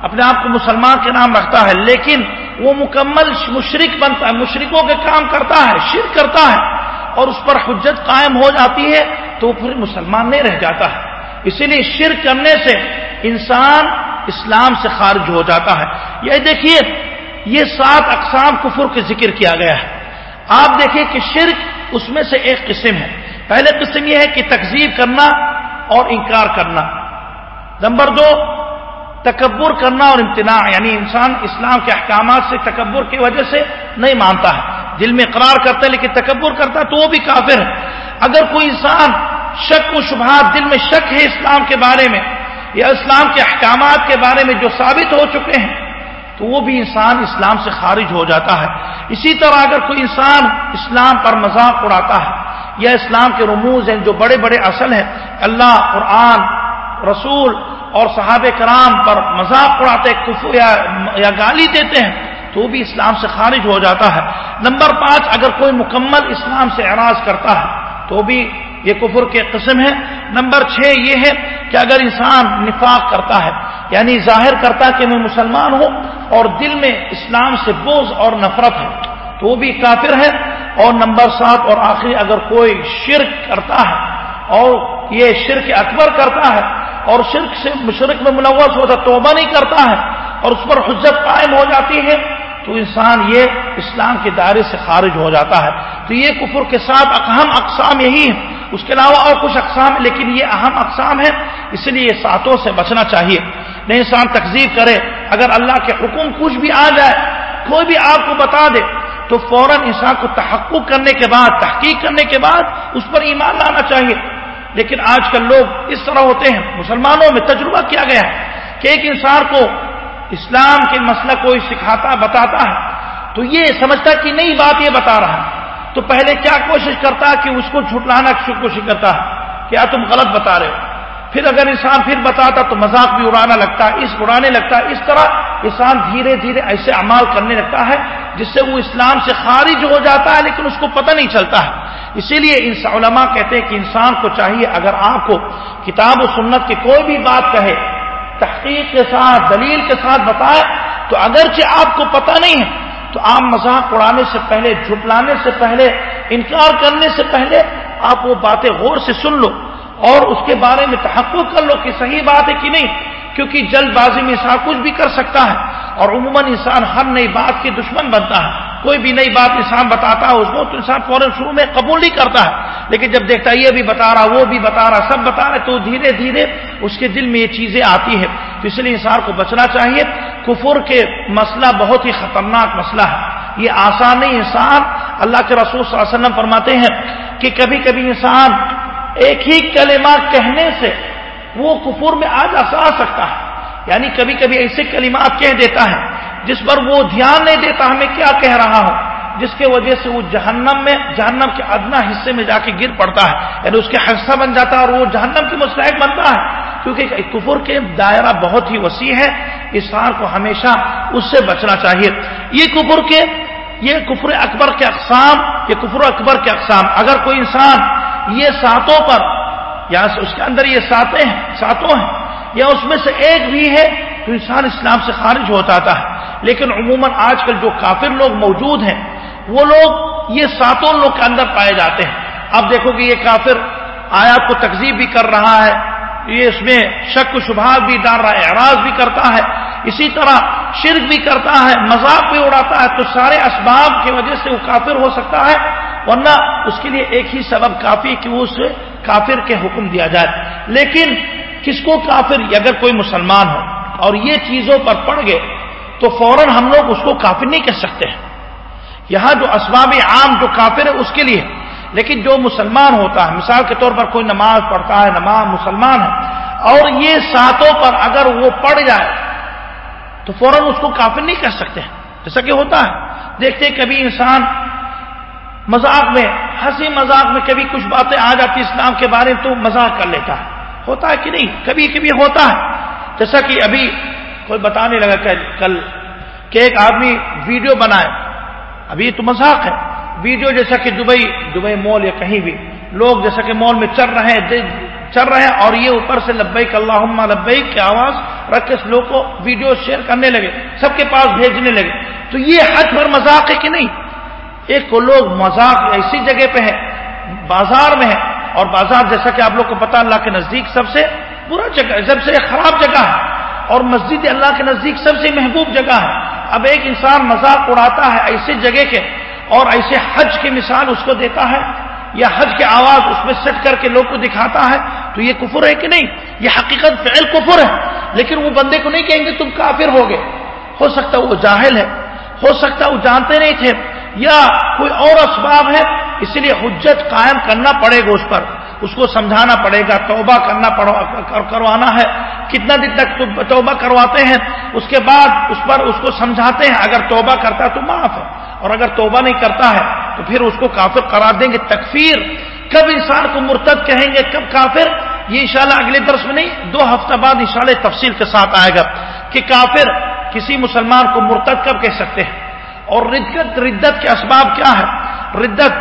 اپنے آپ کو مسلمان کے نام رکھتا ہے، لیکن وہ مکمل مشرق بنتا ہے مشرقوں کے کام کرتا ہے، شرک کرتا ہے، اور اس پر حجت قائم ہو جاتی ہے، تو پھر مسلمان نہیں رہ جاتا ہے۔ اسی لیے شرک کرنے سے انسان اسلام سے خارج ہو جاتا ہے۔ یہ دیکھیے، یہ سات اقسام کفر کے ذکر کیا گیا ہے۔ آپ دیکھیے کہ شرک اس میں سے ایک قسم ہے۔ پہلے قسم یہ ہے کہ تقزیب کرنا اور انکار کرنا۔ نمبر دو، تکبر کرنا اور امتناع یعنی انسان اسلام کے احکامات سے تکبر کی وجہ سے نہیں مانتا ہے۔ دل میں قرار کرتا ہے، لیکن تکبر کرتا ہے تو وہ بھی کافر ہے۔ اگر کوئی انسان شک و شبہات دل میں شک ہے اسلام کے بارے میں یا اسلام کے احکامات کے بارے میں جو ثابت ہو چکے ہیں، تو وہ بھی انسان اسلام سے خارج ہو جاتا ہے۔ اسی طرح اگر کوئی انسان اسلام پر مذاق اڑاتا ہے یا اسلام کے رموز ہیں جو بڑے بڑے اصل ہیں، اللہ، قرآن، رسول اور صحاب کرام پر مذاق اڑاتے یا یا گالی دیتے ہیں، تو وہ بھی اسلام سے خارج ہو جاتا ہے۔ نمبر پانچ، اگر کوئی مکمل اسلام سے اعراض کرتا ہے، تو بھی یہ کفر کے قسم ہے۔ نمبر چھ یہ ہے کہ اگر انسان نفاق کرتا ہے یعنی ظاہر کرتا کہ میں مسلمان ہوں اور دل میں اسلام سے بوجھ اور نفرت ہے، تو وہ بھی کافر ہے۔ اور نمبر سات اور آخری، اگر کوئی شرک کرتا ہے اور یہ شرک اکبر کرتا ہے اور شرک سے مشرق میں ملوث ہوتا توبہ نہیں کرتا ہے اور اس پر حجت قائم ہو جاتی ہے، تو انسان یہ اسلام کے دائرے سے خارج ہو جاتا ہے۔ تو یہ کفر کے ساتھ اہم اقسام یہی ہیں۔ اس کے علاوہ اور کچھ اقسام، لیکن یہ اہم اقسام ہے اس لیے یہ ساتوں سے بچنا چاہیے۔ نہیں انسان تقزیب کرے، اگر اللہ کے حکم کچھ بھی آ جائے، کوئی بھی آپ کو بتا دے، تو فوراً انسان کو تحقق کرنے کے بعد، تحقیق کرنے کے بعد اس پر ایمان لانا چاہیے۔ لیکن آج کل لوگ اس طرح ہوتے ہیں، مسلمانوں میں تجربہ کیا گیا ہے کہ ایک انسان کو اسلام کے مسئلہ کوئی سکھاتا، بتاتا ہے، تو یہ سمجھتا کہ نئی بات یہ بتا رہا ہے۔ تو پہلے کیا کوشش کرتا کہ اس کو جھٹلانا کی کوشش کرتا ہے کیا تم غلط بتا رہے ہو۔ پھر اگر انسان پھر بتاتا تو مذاق بھی اڑانا لگتا ہے اس اڑانے لگتا ہے اس طرح انسان دھیرے دھیرے ایسے عمال کرنے لگتا ہے جس سے وہ اسلام سے خارج ہو جاتا ہے لیکن اس کو پتہ نہیں چلتا ہے۔ اسی لیے علماء کہتے ہیں کہ انسان کو چاہیے اگر آپ کو کتاب و سنت کی کوئی بھی بات کہے، تحقیق کے ساتھ، دلیل کے ساتھ بتائے، تو اگرچہ آپ کو پتہ نہیں ہے تو آپ مذاق اڑانے سے پہلے، جھٹلانے سے پہلے، انکار کرنے سے پہلے آپ وہ باتیں غور سے سن لو اور اس کے بارے میں تحقق کر لو کہ صحیح بات ہے کہ نہیں، کیونکہ جلد بازی میں انسان کچھ بھی کر سکتا ہے اور عموماً انسان ہر نئی بات کے دشمن بنتا ہے۔ کوئی بھی نئی بات انسان بتاتا ہے، اس کو تو انسان فوراً شروع میں قبول نہیں کرتا ہے۔ لیکن جب دیکھتا ہے، یہ بھی بتا رہا، وہ بھی بتا رہا، سب بتا رہے، تو دھیرے دھیرے اس کے دل میں یہ چیزیں آتی ہیں۔ تو اس لیے انسان کو بچنا چاہیے۔ کفر کے مسئلہ بہت ہی خطرناک مسئلہ ہے۔ یہ آسان نہیں انسان اللہ کے رسول صلی اللہ علیہ وسلم فرماتے ہیں کہ کبھی کبھی انسان ایک ہی کلمہ کہنے سے وہ کفر میں آج آ سکتا ہے۔ یعنی کبھی کبھی ایسے کلمات کہہ دیتا ہے جس پر وہ دھیان نہیں دیتا ہمیں کیا کہہ رہا ہوں جس کے وجہ سے وہ جہنم میں، جہنم کے ادنا حصے میں جا کے گر پڑتا ہے۔ یعنی اس کے حصہ بن جاتا ہے اور وہ جہنم کی مستحق بنتا ہے۔ کیونکہ کفر کے دائرہ بہت ہی وسیع ہے اس کو ہمیشہ اس سے بچنا چاہیے۔ یہ کفر کے، یہ کفر اکبر کے اقسام، یہ کفر اکبر کے اقسام۔ اگر کوئی انسان یہ ساتوں پر، یا اس کے اندر یہ ساتیں ہیں، ساتوں ہیں، یا اس میں سے ایک بھی ہے، تو انسان اسلام سے خارج ہو جاتا ہے لیکن عموماً آج کل جو کافر لوگ موجود ہیں، وہ لوگ یہ ساتوں لوگ کے اندر پائے جاتے ہیں۔ اب دیکھو کہ یہ کافر آیات کو تقزیب بھی کر رہا ہے یہ اس میں شک و شبہات بھی ڈال رہا ہے، اعراض بھی کرتا ہے، اسی طرح شرک بھی کرتا ہے، مذاق بھی اڑاتا ہے، تو سارے اسباب کی وجہ سے وہ کافر ہو سکتا ہے، ورنہ اس کے لیے ایک ہی سبب کافی کہ وہ اس کافر کے حکم دیا جائے۔ لیکن کس کو کافر اگر کوئی مسلمان ہو اور یہ چیزوں پر پڑ گئے، تو فوراً ہم لوگ اس کو کافر نہیں کہہ سکتے۔ ہیں یہاں جو اسباب عام جو کافر ہے اس کے لیے لیکن جو مسلمان ہوتا ہے، مثال کے طور پر کوئی نماز پڑھتا ہے، نماز مسلمان ہے، اور یہ ساتوں پر اگر وہ پڑ جائے، تو فوراً اس کو کافر نہیں کہہ سکتے۔ جیسا کہ ہوتا ہے، دیکھتے کبھی انسان مذاق میں، ہنسی مذاق میں کبھی کچھ باتیں آ جاتی اسلام کے بارے میں، تو مذاق کر لیتا ہے۔ ہوتا ہے کہ نہیں؟ کبھی کبھی ہوتا ہے۔ جیسا کہ ابھی کوئی بتانے لگا کل کہ ایک آدمی ویڈیو بنائے، ابھی تو مذاق ہے۔ ویڈیو جیسا کہ دبئی دبئی مال یا کہیں بھی۔ لوگ جیسا کہ مال میں چل رہے ہیں چل رہے ہیں اور یہ اوپر سے لبیک اللہ لبیک کی آواز رکھ کے لوگ کو ویڈیو شیئر کرنے لگے، سب کے پاس بھیجنے لگے۔ تو یہ حج پر مذاق ہے کہ نہیں؟ ایک کو لوگ مذاق ایسی جگہ پہ ہے بازار میں ہے اور بازار جیسا کہ آپ لوگ کو پتا اللہ کے نزدیک سب سے برا جگہ، سب سے خراب جگہ ہے، اور مسجد اللہ کے نزدیک سب سے محبوب جگہ ہے۔ اب ایک انسان مذاق اڑاتا ہے ایسے جگہ کے اور ایسے حج کی مثال اس کو دیتا ہے یا حج کے آواز اس میں سٹ کر کے لوگ کو دکھاتا ہے، تو یہ کفر ہے کہ نہیں؟ یہ حقیقت فعل کفر ہے، لیکن وہ بندے کو نہیں کہیں گے تم کافر ہو گئے۔ ہو سکتا وہ جاہل ہے، ہو سکتا وہ جانتے نہیں تھے، یا کوئی اور اسباب ہے، اس لیے حجت قائم کرنا پڑے گا اس پر۔ اس کو سمجھانا پڑے گا، توبہ کرنا کروانا ہے۔ کتنا دن تک توبہ کرواتے ہیں، اس کے بعد اس پر اس کو سمجھاتے ہیں۔ اگر توبہ کرتا ہے تو معاف ہے، اور اگر توبہ نہیں کرتا ہے تو پھر اس کو کافر قرار دیں گے۔ تکفیر، کب انسان کو مرتد کہیں گے، کب کافر؟ یہ انشاءاللہ اگلے درس میں نہیں، دو ہفتہ بعد انشاءاللہ تفصیل کے ساتھ آئے گا کہ کافر کسی مسلمان کو مرتد کب کہہ سکتے ہیں؟ اور ردت ردت کے اسباب کیا ہے ردت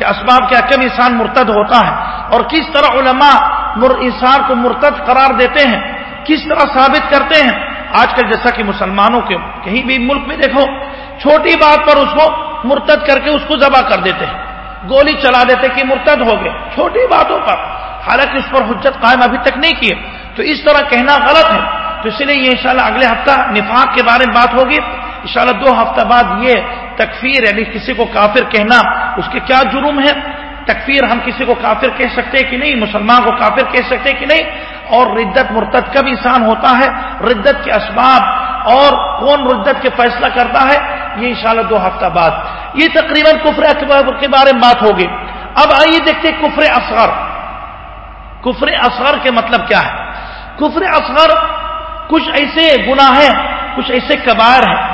کے اسباب کیا کب انسان مرتد ہوتا ہے اور کس طرح علماء انسان کو مرتد قرار دیتے ہیں، کس طرح ثابت کرتے ہیں۔ آج کل جیسا کہ مسلمانوں کے، کہیں بھی ملک میں دیکھو، چھوٹی بات پر اس کو مرتد کر کے اس کو ذبح کر دیتے ہیں۔ گولی چلا دیتے کہ مرتد ہو گئے۔ چھوٹی باتوں پر۔ حالانکہ اس پر حجت قائم ابھی تک نہیں کیے تو اس طرح کہنا غلط ہے۔ تو اس لیے یہ انشاءاللہ اگلے ہفتہ نفاق کے بارے میں بات ہوگی۔ انشاءاللہ دو ہفتہ بعد یہ تکفیر یعنی کسی کو کافر کہنا، اس کے کیا جرم ہے؟ تکفیر ہم کسی کو کافر کہہ سکتے ہیں کہ نہیں، مسلمان کو کافر کہہ سکتے کہ نہیں؟ اور ردت مرتد کب انسان ہوتا ہے؟ ردت کے اسباب اور کون ردت کے فیصلہ کرتا ہے؟ یہ انشاءاللہ دو ہفتہ بعد۔ یہ تقریباً کفر کے بارے میں بات ہوگی۔ اب آئیے دیکھتے کفر اصغر۔ کفر اصغر کے مطلب کیا ہے؟ کفر اصغر کچھ ایسے گناہ ہیں، کچھ ایسے کبائر ہیں۔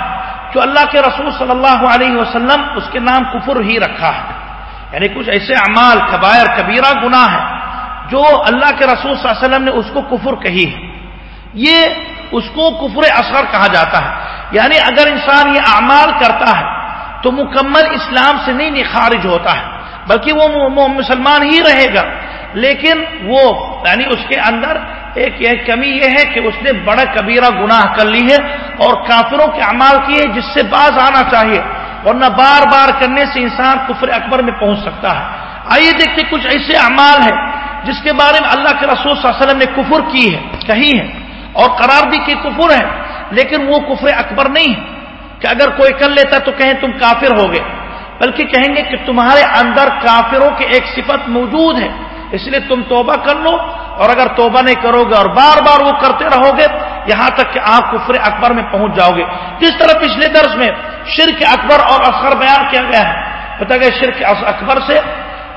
جو اللہ کے رسول صلی اللہ علیہ وسلم اس کے نام کفر ہی رکھا ہے۔ یعنی کچھ ایسے اعمال، کبائر، کبیرہ، گناہ ہے جو اللہ کے رسول صلی اللہ علیہ وسلم نے اس کو کفر کہی ہے۔ یہ اس کو کفر اثر کہا جاتا ہے۔ یعنی اگر انسان یہ اعمال کرتا ہے تو مکمل اسلام سے نہیں خارج ہوتا ہے، بلکہ وہ مسلمان ہی رہے گا۔ لیکن وہ یعنی اس کے اندر ایک یہ کمی یہ ہے کہ اس نے بڑا کبیرہ گناہ کر لی ہے اور کافروں کے اعمال کیے جس سے باز آنا چاہیے، ورنہ بار بار کرنے سے انسان کفر اکبر میں پہنچ سکتا ہے۔ آئیے دیکھتے کچھ ایسے اعمال ہیں جس کے بارے میں اللہ کے رسول صلی اللہ علیہ وسلم نے کفر کی ہے کہی ہے اور قرار دی کہ کفر ہے، لیکن وہ کفر اکبر نہیں ہے۔ کہ اگر کوئی کر لیتا تو کہیں تم کافر ہو گئے بلکہ کہیں گے کہ تمہارے اندر کافروں کی ایک صفت موجود ہے، اس لیے تم توبہ کر لو۔ اور اگر توبہ نہیں کرو گے اور بار بار وہ کرتے رہو گے یہاں تک کہ آپ کفر اکبر میں پہنچ جاؤ گے۔ جس طرح پچھلے درس میں شرک اکبر اور اصغر بیان کیا گیا ہے بتا گیا شرک اکبر سے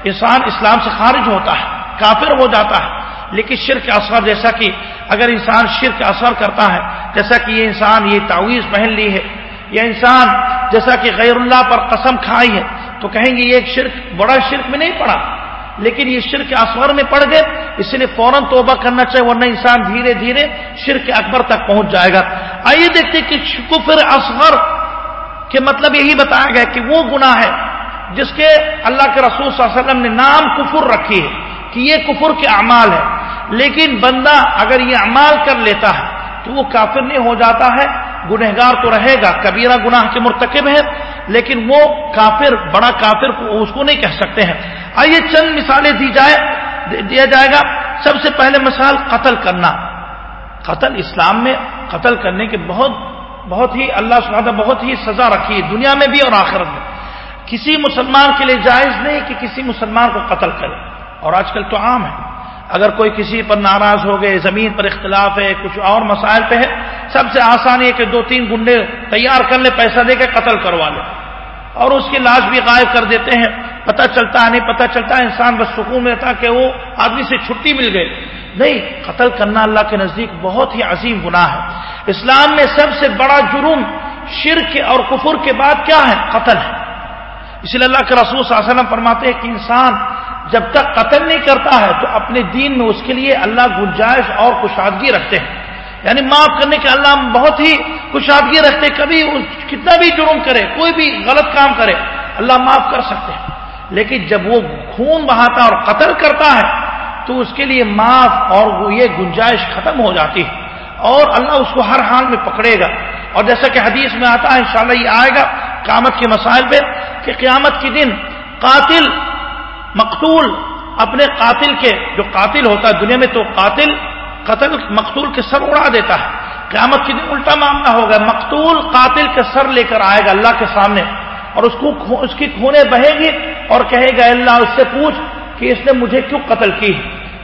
انسان اسلام سے خارج ہوتا ہے، کافر ہو جاتا ہے۔ لیکن شرک اثر جیسا کہ اگر انسان شرک اثر کرتا ہے، جیسا کہ یہ انسان یہ تعویذ پہن لی ہے یا انسان جیسا کہ غیر اللہ پر قسم کھائی ہے، تو کہیں گے یہ ایک شرک، بڑا شرک میں نہیں پڑا۔ لیکن یہ شرک اصغر میں پڑ گئے، اس لیے فوراً توبہ کرنا چاہیے، ورنہ انسان دھیرے دھیرے شرک اکبر تک پہنچ جائے گا۔ آئیے دیکھتے کہ کفر اصغر کے مطلب یہی بتایا گیا کہ وہ گناہ ہے جس کے اللہ کے رسول صلی اللہ علیہ وسلم نے نام کفر رکھی ہے کہ یہ کفر کے اعمال ہے لیکن بندہ اگر یہ اعمال کر لیتا ہے تو وہ کافر نہیں ہو جاتا ہے۔ گنہگار تو رہے گا، کبیرہ گناہ کے مرتکب ہے، لیکن وہ کافر، بڑا کافر کو اس کو نہیں کہہ سکتے ہیں۔ آئیے چند مثالیں دی جائے، دیا جائے گا۔ سب سے پہلے مثال قتل کرنا۔ قتل اسلام میں قتل کرنے کے بہت بہت ہی اللہ سبحانہ بہت ہی سزا رکھی ہے، دنیا میں بھی اور آخرت میں۔ کسی مسلمان کے لیے جائز نہیں کہ کسی مسلمان کو قتل کرے۔ اور آج کل تو عام ہے۔ اگر کوئی کسی پر ناراض ہو گئے، زمین پر اختلاف ہے، کچھ اور مسائل پہ ہے، سب سے آسانی ہے کہ دو تین گنڈے تیار کر لے، پیسہ دے کے قتل کروا لے۔ اور اس کی لاش بھی غائب کر دیتے ہیں۔ پتہ چلتا ہے، نہیں پتہ چلتا ہے انسان بس سکون میں تھا کہ وہ آدمی سے چھٹی مل گئی۔ نہیں، قتل کرنا اللہ کے نزدیک بہت ہی عظیم گناہ ہے۔ اسلام میں سب سے بڑا جرم شرک اور کفر کے بعد کیا ہے؟ قتل ہے۔ اس لیے اللہ کے رسول صلی اللہ علیہ وسلم فرماتے ہیں کہ انسان جب تک قتل نہیں کرتا ہے تو اپنے دین میں اس کے لیے اللہ گنجائش اور کشادگی رکھتے ہیں۔ یعنی معاف کرنے کے اللہ بہت ہی کشادگی رکھتے ہیں۔ کبھی کتنا بھی جرم کرے، کوئی بھی غلط کام کرے، اللہ معاف کر سکتے ہیں۔ لیکن جب وہ خون بہاتا اور قتل کرتا ہے تو اس کے لیے معاف اور یہ گنجائش ختم ہو جاتی ہے۔ اور اللہ اس کو ہر حال میں پکڑے گا۔ اور جیسا کہ حدیث میں آتا ہے، انشاءاللہ یہ آئے گا قیامت کے مسائل پہ کہ قیامت کے دن قاتل مقتول اپنے قاتل کے، جو قاتل ہوتا ہے دنیا میں تو قاتل قتل مقتول کے سر اڑا دیتا ہے۔ قیامت کے دن الٹا معاملہ ہوگا۔ مقتول قاتل کے سر لے کر آئے گا اللہ کے سامنے اور اس کو اس کی خونے بہے گی اور کہے گا اللہ، اس سے پوچھ کہ اس نے مجھے کیوں قتل کی؟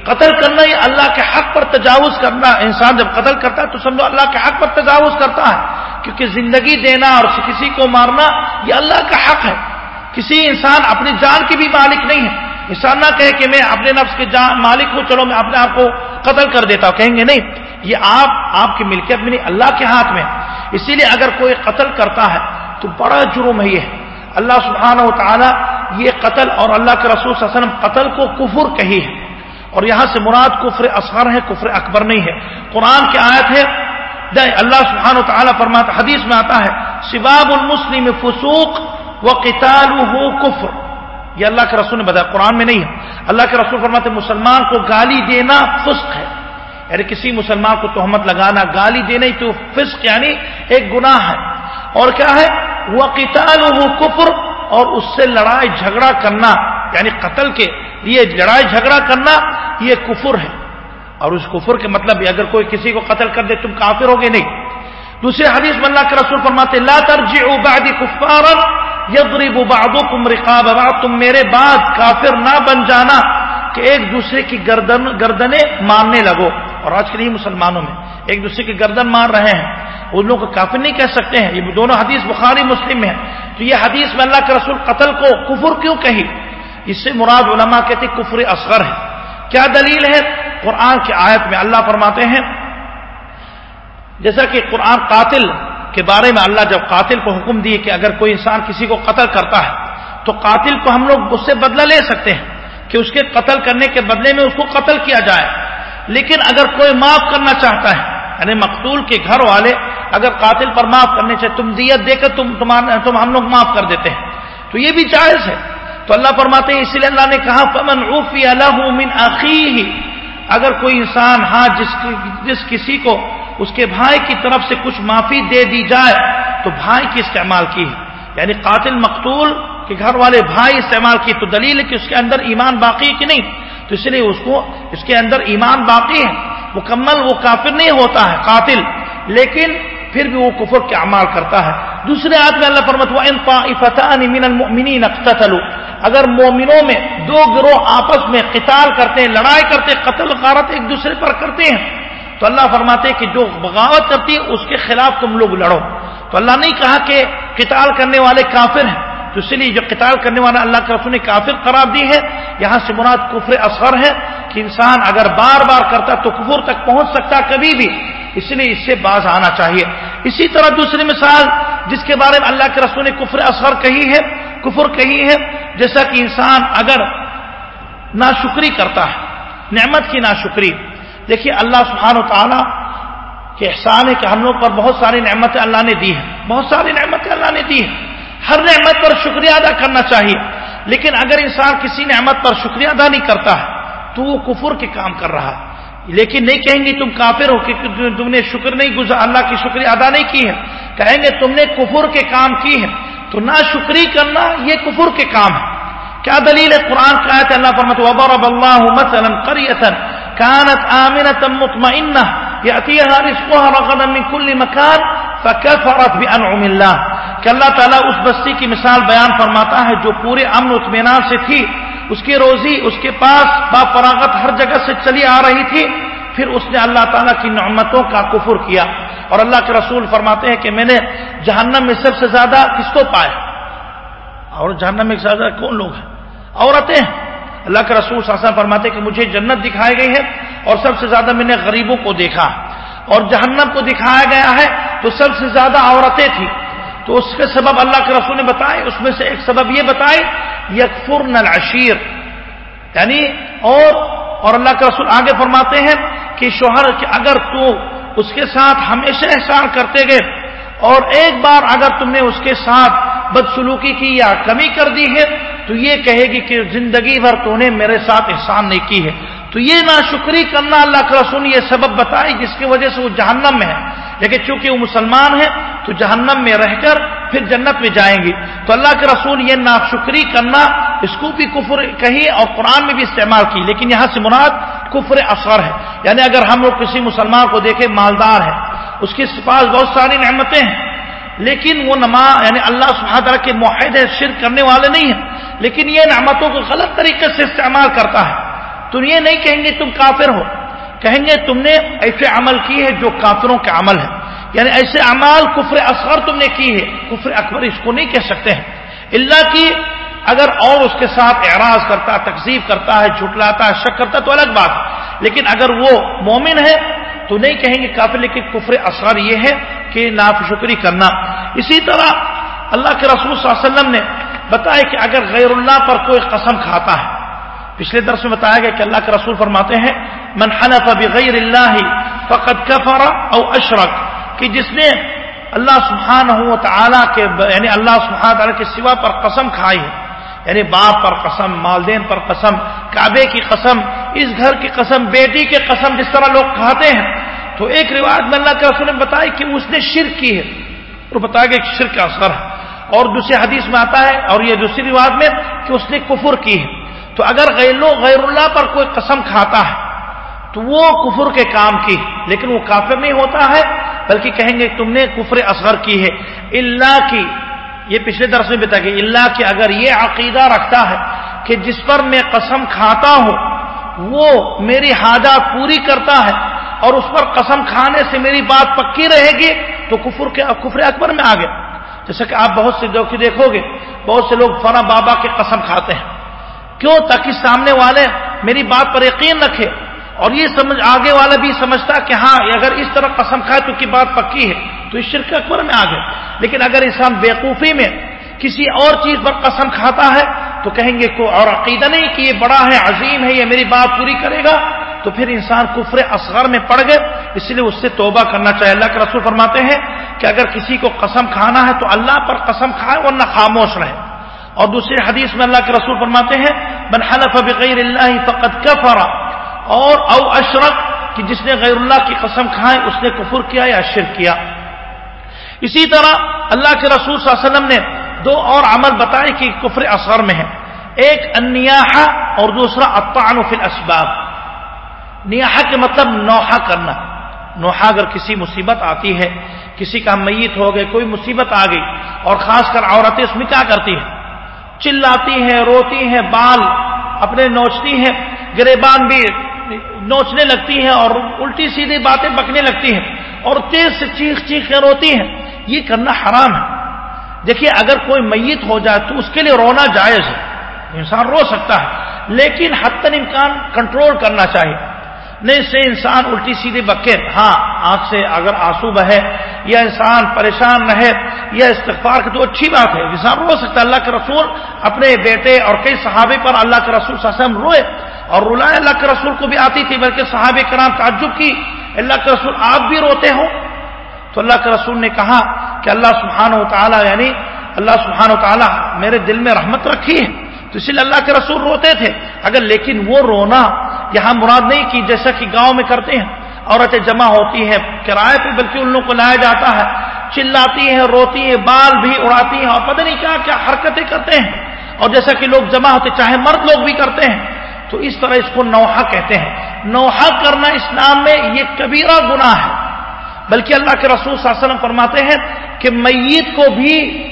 قتل کرنا یہ اللہ کے حق پر تجاوز کرنا۔ انسان جب قتل کرتا ہے تو سمجھو اللہ کے حق پر تجاوز کرتا ہے۔ کیونکہ زندگی دینا اور کسی کو مارنا یہ اللہ کا حق ہے۔ کسی انسان اپنی جان کی بھی مالک نہیں ہے۔ انسان نہ کہے کہ میں اپنے نفس کے جان مالک ہوں، چلو میں اپنے آپ کو قتل کر دیتا ہوں۔ کہیں گے نہیں، یہ آپ آپ کی ملکیت میں نہیں، اللہ کے ہاتھ میں۔ اسی لیے اگر کوئی قتل کرتا ہے تو بڑا جرم ہے یہ۔ اللہ سبحانہ و تعالیٰ یہ قتل اور اللہ کے رسول صلی اللہ علیہ وسلم قتل کو کفر کہی ہے۔ اور یہاں سے مراد کفر اصغر ہے، کفر اکبر نہیں ہے۔ قرآن کی آیت ہے اللہ سبحانہ و تعالیٰ فرماتا، حدیث میں آتا ہے شباب المسلم فسوق و قتال کفر۔ یہ اللہ کے رسول نے بتایا، قرآن میں نہیں ہے۔ اللہ کے رسول فرماتے مسلمان کو گالی دینا فسق ہے۔ یعنی کسی مسلمان کو تہمت لگانا، گالی دینا تو فسق یعنی ایک گناہ ہے۔ اور کیا ہے؟ وہ قتال کفر، اور اس سے لڑائی جھگڑا کرنا یعنی قتل کے لیے لڑائی جھگڑا کرنا، یہ کفر ہے۔ اور اس کفر کے مطلب اگر کوئی کسی کو قتل کر دے، تم کافر ہوگے نہیں۔ دوسرے حدیث میں اللہ کے رسول فرماتے لا ترجعوا بعد کفارا یضرب بعضکم رقاب بعض، تم میرے بعد کافر نہ بن جانا کہ ایک دوسرے کی گردن، گردنیں مارنے لگو۔ اور آج کے لیے مسلمانوں میں ایک دوسرے کی گردن مار رہے ہیں۔ ان لوگوں کو کافر نہیں کہہ سکتے ہیں۔ یہ دونوں حدیث بخاری مسلم میں تو یہ حدیث میں اللہ کے رسول قتل کو کفر کیوں کہی؟ اس سے مراد علماء کہتے کفر اصغر ہے۔ کیا دلیل ہے؟ قرآن کی آیت میں اللہ فرماتے ہیں، جیسا کہ قرآن قاتل کے بارے میں اللہ جب قاتل کو حکم دیے کہ اگر کوئی انسان کسی کو قتل کرتا ہے، تو قاتل کو ہم لوگ اس سے بدلہ لے سکتے ہیں کہ اس کے قتل کرنے کے بدلے میں اس کو قتل کیا جائے۔ لیکن اگر کوئی معاف کرنا چاہتا ہے یعنی مقتول کے گھر والے، اگر قاتل پر معاف کرنے سے تم دیت دے کر تم تم ہم لوگ معاف کر دیتے ہیں۔ تو یہ بھی جائز ہے۔ تو اللہ فرماتے ہیں، اسی لیے اللہ نے کہا پمن روفی اللہ من عقی اگر کوئی انسان ہاں جس جس کسی کو اس کے بھائی کی طرف سے کچھ معافی دے دی جائے تو بھائی کی استعمال کی ہے۔ یعنی قاتل مقتول کے گھر والے بھائی استعمال کی تو دلیل ہے کہ اس کے اندر ایمان باقی کہ نہیں؟ تو اس لیے اس کو اس کے اندر ایمان باقی ہے۔ مکمل وہ کافر نہیں ہوتا ہے، قاتل۔ لیکن پھر بھی وہ کفر کے اعمال کرتا ہے۔ دوسرے آدمی اللہ فرمت اقتتلوا۔ اگر مومنوں میں دو گروہ آپس میں قتال کرتے ہیں لڑائی کرتے، قتل غارت ایک دوسرے پر کرتے ہیں تو اللہ فرماتے کہ جو بغاوت کرتی ہے، اس کے خلاف تم لوگ لڑو۔ تو اللہ نے کہا کہ قتال کرنے والے کافر ہیں۔ تو اس لیے جو قتال کرنے والا اللہ کے رسول نے کافر قرار دی ہے، یہاں سے مراد کفر اثر ہے کہ انسان اگر بار بار کرتا تو کفر تک پہنچ سکتا کبھی بھی۔ اس لیے اس سے باز آنا چاہیے۔ اسی طرح دوسری مثال جس کے بارے میں اللہ کے رسول نے کفر اثر کہی ہے، کفر کہی ہے، جیسا کہ انسان اگر ناشکری کرتا ہے، نعمت کی ناشکری دیکھیے اللہ سبحانہ و تعالیٰ کے احسان ہے کہ ہم لوگ پر بہت ساری نعمتیں اللہ نے دی ہیں۔ بہت ساری نعمتیں اللہ نے دی ہیں۔ ہر نعمت پر شکریہ ادا کرنا چاہیے۔ لیکن اگر انسان کسی نعمت پر شکریہ ادا نہیں کرتا ہے، تو وہ کفر کے کام کر رہا ہے۔ لیکن نہیں کہیں گے تم کافر ہو کہ تم نے شکر نہیں گزار اللہ کی شکریہ ادا نہیں کی ہے۔ کہیں گے تم نے کفر کے کام کی ہے تو نہ شکری کرنا یہ کفر کے کام ہے۔ کیا دلیل ہے قرآن کا آیت اللہ فرمت وبرب اللہ مثلا كانت آمنة مطمئنة. يأتيها رزقها رغدا من كل مكان، فكفرت بأنعم الله. کہ اللہ تعالیٰ اس بستی کی مثال بیان فرماتا ہے جو پورے امن اطمینان سے تھی. اس کی روزی، اس کے پاس با فراغت ہر جگہ سے چلی آ رہی تھی. پھر اس نے اللہ تعالیٰ کی نعمتوں کا کفر کیا. اور اللہ کے رسول فرماتے ہیں کہ میں نے جہنم میں سب سے زیادہ کس کو پایا؟ اور جہنم میں زیادہ کون لوگ ہیں؟ عورتیں اللہ کے رسول ساسا فرماتے کہ مجھے جنت دکھائی گئی ہے اور سب سے زیادہ میں نے غریبوں کو دیکھا اور جہنم کو دکھایا گیا ہے تو سب سے زیادہ عورتیں تھیں تو اس کے سبب اللہ کے رسول نے بتائے، اس میں سے ایک سبب یہ بتائے یکفر العشیر۔ یعنی اور اور اللہ کے رسول آگے فرماتے ہیں کہ شوہر، کہ اگر تو اس کے ساتھ ہمیشہ احسان کرتے گئے اور ایک بار اگر تم نے اس کے ساتھ بدسلوکی کی یا کمی کر دی ہے تو یہ کہے گی کہ زندگی بھر تو نے میرے ساتھ احسان نہیں کی ہے۔ تو یہ نا شکری کرنا اللہ کے رسول یہ سبب بتائی جس کی وجہ سے وہ جہنم میں ہے۔ لیکن چونکہ وہ مسلمان ہے تو جہنم میں رہ کر پھر جنت میں جائیں گی تو اللہ کے رسول یہ ناشکری کرنا، اس کو بھی کفر کہی اور قرآن میں بھی استعمال کی۔ لیکن یہاں سے مراد کفر اثر ہے۔ یعنی اگر ہم لوگ کسی مسلمان کو دیکھیں، مالدار ہے اس کے پاس بہت ساری نعمتیں ہیں، لیکن وہ نما یعنی اللہ سبحانہ کے معاہدے شرک کرنے والے نہیں ہیں۔ لیکن یہ نعمتوں کو غلط طریقے سے استعمال کرتا ہے۔ تو یہ نہیں کہیں گے تم کافر ہو۔ کہیں گے تم نے ایسے عمل کی ہے جو کافروں کے عمل ہے یعنی ایسے اعمال کفر اصغر تم نے کی ہے کفر اکبر اس کو نہیں کہہ سکتے ہیں۔ اللہ کی اگر اور اس کے ساتھ اعراض کرتا تقسیب کرتا ہے، جھٹلاتا ہے، شک کرتا ہے تو الگ بات۔ لیکن اگر وہ مومن ہے تو نہیں کہیں گے کافر، لیکن کفر اثر یہ ہے کہ ناف شکری کرنا۔ اسی طرح اللہ کے رسول صلی اللہ علیہ وسلم نے بتایا کہ اگر غیر اللہ پر کوئی قسم کھاتا ہے۔ پچھلے درس میں بتایا گیا کہ اللہ کے رسول فرماتے ہیں، من حلف بغیر اللہ فقد کفر او اشرک کہ جس نے اللہ سبحانہ و تعالیٰ کے یعنی اللہ سبحانہ تعالیٰ کے سوا پر قسم کھائی ہے یعنی باپ پر قسم مالدین پر قسم، کعبے کی قسم، اس گھر کی قسم، بیٹی کی قسم، جس طرح لوگ کھاتے ہیں۔ تو ایک روایت میں اللہ کے رسول نے بتایا کہ اس نے شرک کی ہے۔ اور بتایا کہ شرک کا اثر ہے۔ اور دوسری حدیث میں آتا ہے اور یہ دوسری روایت میں کہ اس نے کفر کی ہے۔ تو اگر غیر غیر اللہ پر کوئی قسم کھاتا ہے، تو وہ کفر کے کام کی لیکن وہ کافر نہیں ہوتا ہے، بلکہ کہیں گے تم نے کفر اصغر کی ہے۔ اللہ کی، یہ پچھلے درس میں بتا کہ اللہ کی اگر یہ عقیدہ رکھتا ہے کہ جس پر میں قسم کھاتا ہوں، وہ میری حاجات پوری کرتا ہے اور اس پر قسم کھانے سے میری بات پکی رہے گی، تو کفر کے، کفر اکبر میں آگے۔ جیسا کہ آپ بہت سے دیکھو گے، بہت سے لوگ فنا بابا کے قسم کھاتے ہیں۔ کیوں؟ تاکہ سامنے والے میری بات پر یقین رکھے اور یہ سمجھ، آگے والا بھی سمجھتا کہ ہاں اگر اس طرح قسم کھائے تو کی بات پکی ہے، تو اس شرک اکبر میں آ گئے لیکن اگر انسان بیوقوفی میں کسی اور چیز پر قسم کھاتا ہے تو کہیں گے کو اور عقیدہ نہیں کہ یہ بڑا ہے، عظیم ہے، یہ میری بات پوری کرے گا۔ تو پھر انسان کفر اصغر میں پڑ گئے، اس لیے اس سے توبہ کرنا چاہیے۔ اللہ کے رسول فرماتے ہیں کہ اگر کسی کو قسم کھانا ہے تو اللہ پر قسم کھائے ورنہ خاموش رہے۔ اور دوسرے حدیث میں اللہ کے رسول فرماتے ہیں بن حلف بغیر اللہ فقط کفر اور او اشرق کہ جس نے غیر اللہ کی قسم کھائے، اس نے کفر کیا یا شرک کیا۔ اسی طرح اللہ کے رسول صلی اللہ علیہ وسلم نے دو اور عمل بتائے کہ کفر اثر میں ہے ایک انیاحا اور دوسرا اطعن فی الاسباب۔ نیاحا کے مطلب نوحا کرنا۔ نوحا اگر کسی مصیبت آتی ہے، کسی کا میت ہو گئے، کوئی مصیبت آ گئی اور خاص کر عورتیں اس میں کیا کرتی ہیں؟ چلاتی ہیں، روتی ہیں، بال اپنے نوچتی ہیں، گریبان بھی نوچنے لگتی ہیں اور الٹی سیدھی باتیں بکنے لگتی ہیں اور تیز سے چیخ چیخ کے روتی ہیں۔ یہ کرنا حرام ہے۔ دیکھیے، اگر کوئی میت ہو جائے تو اس کے لیے رونا جائز ہے۔ انسان رو سکتا ہے، لیکن حتن امکان کنٹرول کرنا چاہیے۔ نہیں سے انسان الٹی سیدھی بکے۔ ہاں آنکھ سے اگر آنسو بہے یا انسان پریشان رہے یا استغفار کی تو اچھی بات ہے۔ انسان رو سکتا ہے۔ اللہ کے رسول اپنے بیٹے اور کئی صحابے پر اللہ کے رسول صلی وسلم روئے اور رلائے اللہ کے رسول کو بھی آتی تھی، بلکہ صحابہ کرام تعجب کی۔ اللہ کے رسول آپ بھی روتے ہو تو اللہ کے رسول نے کہا کہ اللہ سبحانہ و تعالیٰ یعنی اللہ سبحانہ و تعالیٰ میرے دل میں رحمت رکھی ہے تو اسی لیے اللہ کے رسول روتے تھے۔ اگر لیکن وہ رونا یہاں مراد نہیں کی جیسا کہ گاؤں میں کرتے ہیں، عورتیں جمع ہوتی ہیں، کرائے پہ بلکہ ان لوگوں کو لایا جاتا ہے۔ چلاتی ہیں، روتی ہیں، بال بھی اڑاتی ہیں اور پتہ نہیں کیا کیا حرکتیں کرتے ہیں۔ اور جیسا کہ لوگ جمع ہوتے، چاہے مرد لوگ بھی کرتے ہیں۔ تو اس طرح اس کو نوحہ کہتے ہیں۔ نوحہ کرنا اسلام میں یہ کبیرہ گناہ ہے۔ بلکہ اللہ کے رسول صلی اللہ علیہ وسلم فرماتے ہیں کہ میت کو بھی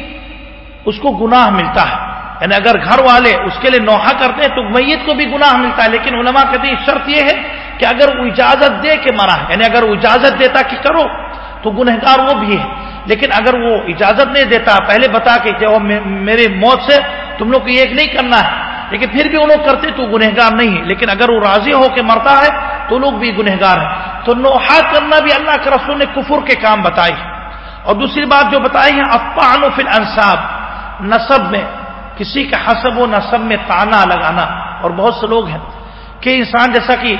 اس کو گناہ ملتا ہے۔ یعنی اگر گھر والے اس کے لیے نوحہ کرتے ہیں تو میت کو بھی گناہ ملتا ہے۔ لیکن علماء کہتے ہیں شرط یہ ہے کہ اگر وہ اجازت دے کے مرا ہے یعنی اگر وہ اجازت دیتا کہ کرو تو گنہگار وہ بھی ہے۔ لیکن اگر وہ اجازت نہیں دیتا، پہلے بتا کہ جو میرے موت سے تم لوگ کو یہ نہیں کرنا ہے، لیکن پھر بھی وہ لوگ کرتے تو گنہگار نہیں ہے۔ لیکن اگر وہ راضی ہو کے مرتا ہے تو لوگ بھی گنہگار ہیں۔ تو نوحا کرنا بھی اللہ کے رسول نے کفر کے کام بتائی اور دوسری بات جو بتائی ہے افان و فل انصاب نصب میں، کسی کے حسب و نصب میں تانا لگانا۔ اور بہت سے لوگ ہیں کہ انسان جیسا کہ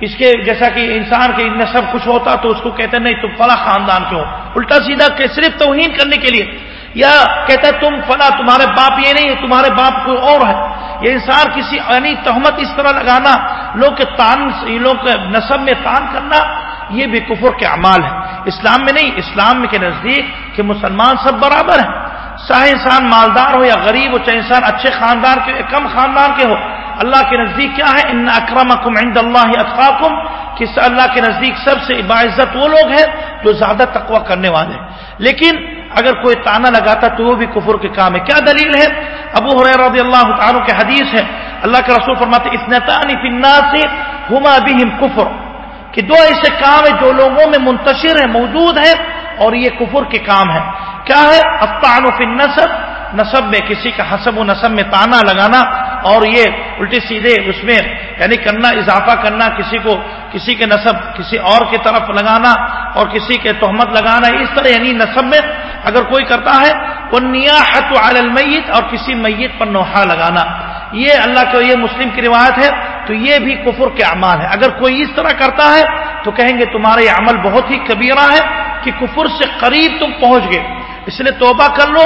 اس کے، جیسا کہ انسان کے نصب کچھ ہوتا تو اس کو کہتے نہیں، تم فلاں خاندان کے ہو۔ الٹا سیدھا کہ صرف توہین کرنے کے لیے۔ یا کہتا ہے، تم فلاں، تمہارے باپ یہ نہیں ہے تمہارے باپ کوئی اور ہے۔ یہ انسان کسی یعنی تہمت اس طرح لگانا، لوگ کے تان، لوگ کے نصب میں تان کرنا، یہ بھی کفر کے اعمال ہے اسلام میں نہیں، اسلام کے نزدیک کہ مسلمان سب برابر ہیں۔ چاہے انسان مالدار ہو یا غریب ہو، چاہے انسان اچھے خاندان کے کم خاندان کے ہو، اللہ کے نزدیک کیا ہے؟ ان اکرم عند اللہ اطفاقم کہ اللہ کے نزدیک سب سے باعزت وہ لوگ ہیں جو زیادہ تقوی کرنے والے ہیں۔ لیکن اگر کوئی تانا لگاتا تو وہ بھی کفر کے کام ہے۔ کیا دلیل ہے؟ ابو حریر رضی اللہ تعالیٰ کے حدیث ہے۔ اللہ کے رسول فرماتے اسنتانی فنا سے ہما بہم کفر. کہ دو ایسے کام ہیں جو لوگوں میں منتشر ہیں، موجود ہیں اور یہ کفر کے کام ہے کیا ہے؟ افطان و فن نصب نصب میں کسی کا حسب و نصب میں تانا لگانا اور یہ الٹے سیدھے اس میں یعنی کرنا، اضافہ کرنا، کسی کو، کسی کے نصب کسی اور کی طرف لگانا اور کسی کے تہمت لگانا، اس طرح یعنی نصب میں اگر کوئی کرتا ہے وہ نیاحت المیت اور کسی میت پر نوحہ لگانا۔ یہ اللہ کے یہ مسلم کی روایت ہے، تو یہ بھی کفر کے اعمال ہے اگر کوئی اس طرح کرتا ہے، تو کہیں گے تمہارا یہ عمل بہت ہی کبیرہ ہے کہ کفر سے قریب تم پہنچ گئے۔ اس لیے توبہ کر لو،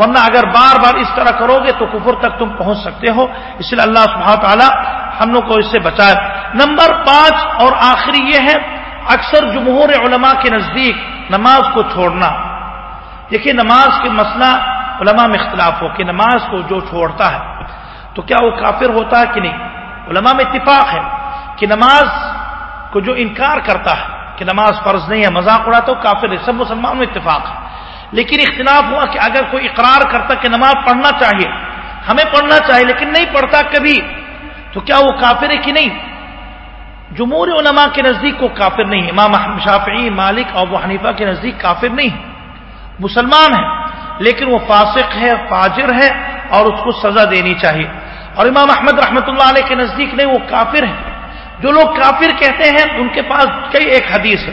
ورنہ اگر بار بار اس طرح کرو گے تو کفر تک تم پہنچ سکتے ہو۔ اس لیے اللہ سبحانہ تعالیٰ ہم لوگ کو اس سے بچائے۔ نمبر پانچ اور آخری یہ ہے، اکثر جمہور علماء کے نزدیک نماز کو چھوڑنا۔ دیکھیے نماز کے مسئلہ علماء میں اختلاف ہو کہ نماز کو جو چھوڑتا ہے تو کیا وہ کافر ہوتا ہے کہ نہیں؟ علماء میں اتفاق ہے کہ نماز کو جو انکار کرتا ہے کہ نماز فرض نہیں ہے، مذاق اڑاتا تو کافر ہے۔ سب مسلمانوں میں اتفاق ہے۔ لیکن اختلاف ہوا کہ اگر کوئی اقرار کرتا کہ نماز پڑھنا چاہیے، ہمیں پڑھنا چاہیے لیکن نہیں پڑھتا کبھی، تو کیا وہ کافر ہے کہ نہیں؟ جمہور علماء کے نزدیک کو کافر نہیں امام شافعی، مالک اور وہ حنیفہ کے نزدیک کافر نہیں مسلمان ہے لیکن وہ فاسق ہے، فاجر ہے اور اس کو سزا دینی چاہیے۔ اور امام احمد رحمۃ اللہ علیہ کے نزدیک نہیں، وہ کافر ہے جو لوگ کافر کہتے ہیں، ان کے پاس کئی ایک حدیث ہے،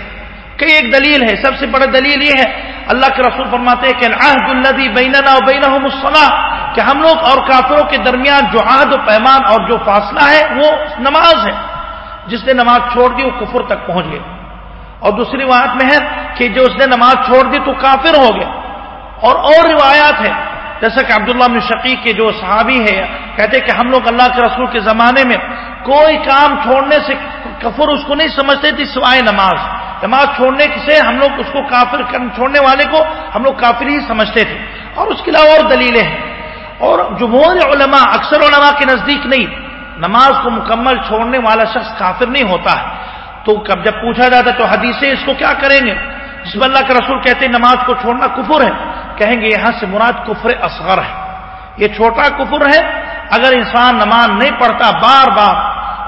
کئی ایک دلیل ہے۔ سب سے بڑا دلیل یہ ہے، اللہ کے رسول فرماتے ہیں کہ الدی بیننا و کہ ہم لوگ اور کافروں کے درمیان جو عہد و پیمان اور جو فاصلہ ہے، وہ نماز ہے۔ جس نے نماز چھوڑ دی، وہ کفر تک پہنچ گئے۔ اور دوسری بات میں ہے کہ جو اس نے نماز چھوڑ دی تو کافر ہو گیا۔ اور اور روایات ہے جیسا کہ عبداللہ بن شقیق کے جو صحابی ہے کہتے کہ ہم لوگ اللہ کے رسول کے زمانے میں کوئی کام چھوڑنے سے کفر اس کو نہیں سمجھتے تھے سوائے نماز۔ نماز چھوڑنے سے ہم لوگ اس کو کافر چھوڑنے والے کو ہم لوگ کافر ہی سمجھتے تھے۔ اور اس کے علاوہ اور دلیلیں ہیں۔ اور جمہور علماء، اکثر علماء کے نزدیک نہیں۔ نماز کو مکمل چھوڑنے والا شخص کافر نہیں ہوتا ہے۔ تو جب پوچھا جاتا تو حدیثیں اس کو کیا کریں گے؟ جس میں اللہ کے رسول کہتے ہیں نماز کو چھوڑنا کفر ہے۔ کہیں گے یہاں سے مراد کفر اصغر ہے۔ یہ چھوٹا کفر ہے۔ اگر انسان نماز نہیں پڑھتا بار بار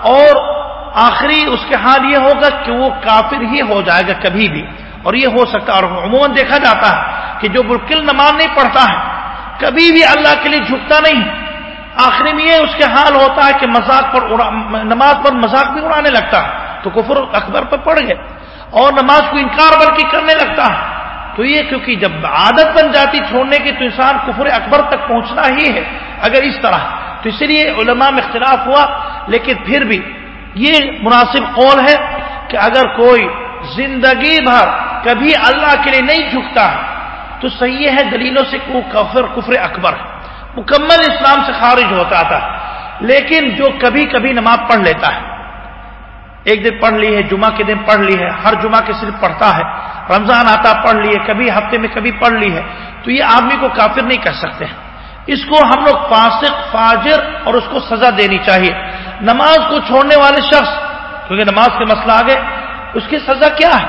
اور آخری اس کے حال یہ ہوگا کہ وہ کافر ہی ہو جائے گا کبھی بھی۔ اور یہ ہو سکتا اور عموماً دیکھا جاتا ہے کہ جو بالکل نماز نہیں پڑھتا ہے، کبھی بھی اللہ کے لیے جھکتا نہیں۔ آخری میں یہ اس کے حال ہوتا ہے کہ مذاق پر نماز پر مذاق بھی اڑانے لگتا ہے۔ تو کفر اکبر پر پڑ گئے اور نماز کو انکار بلکہ کرنے لگتا ہے۔ تو یہ کیونکہ جب عادت بن جاتی چھوڑنے کی تو انسان کفر اکبر تک پہنچنا ہی ہے اگر اس طرح۔ تو اس لیے علماء میں اختلاف ہوا، لیکن پھر بھی یہ مناسب قول ہے کہ اگر کوئی زندگی بھر کبھی اللہ کے لیے نہیں جھکتا ہے، تو صحیح ہے دلیلوں سے وہ کفر کفر اکبر ہے۔ مکمل اسلام سے خارج ہوتا تھا، لیکن جو کبھی کبھی نماز پڑھ لیتا ہے۔ ایک دن پڑھ لی ہے، جمعہ کے دن پڑھ لی ہے، ہر جمعہ کے صرف پڑھتا ہے۔ رمضان آتا پڑھ لی ہے، کبھی ہفتے میں کبھی پڑھ لی ہے۔ تو یہ آدمی کو کافر نہیں کہہ سکتے۔ ہیں اس کو ہم لوگ فاسق، فاجر اور اس کو سزا دینی چاہیے۔ نماز کو چھوڑنے والے شخص، کیونکہ نماز کے مسئلہ آگے، اس کی سزا کیا ہے؟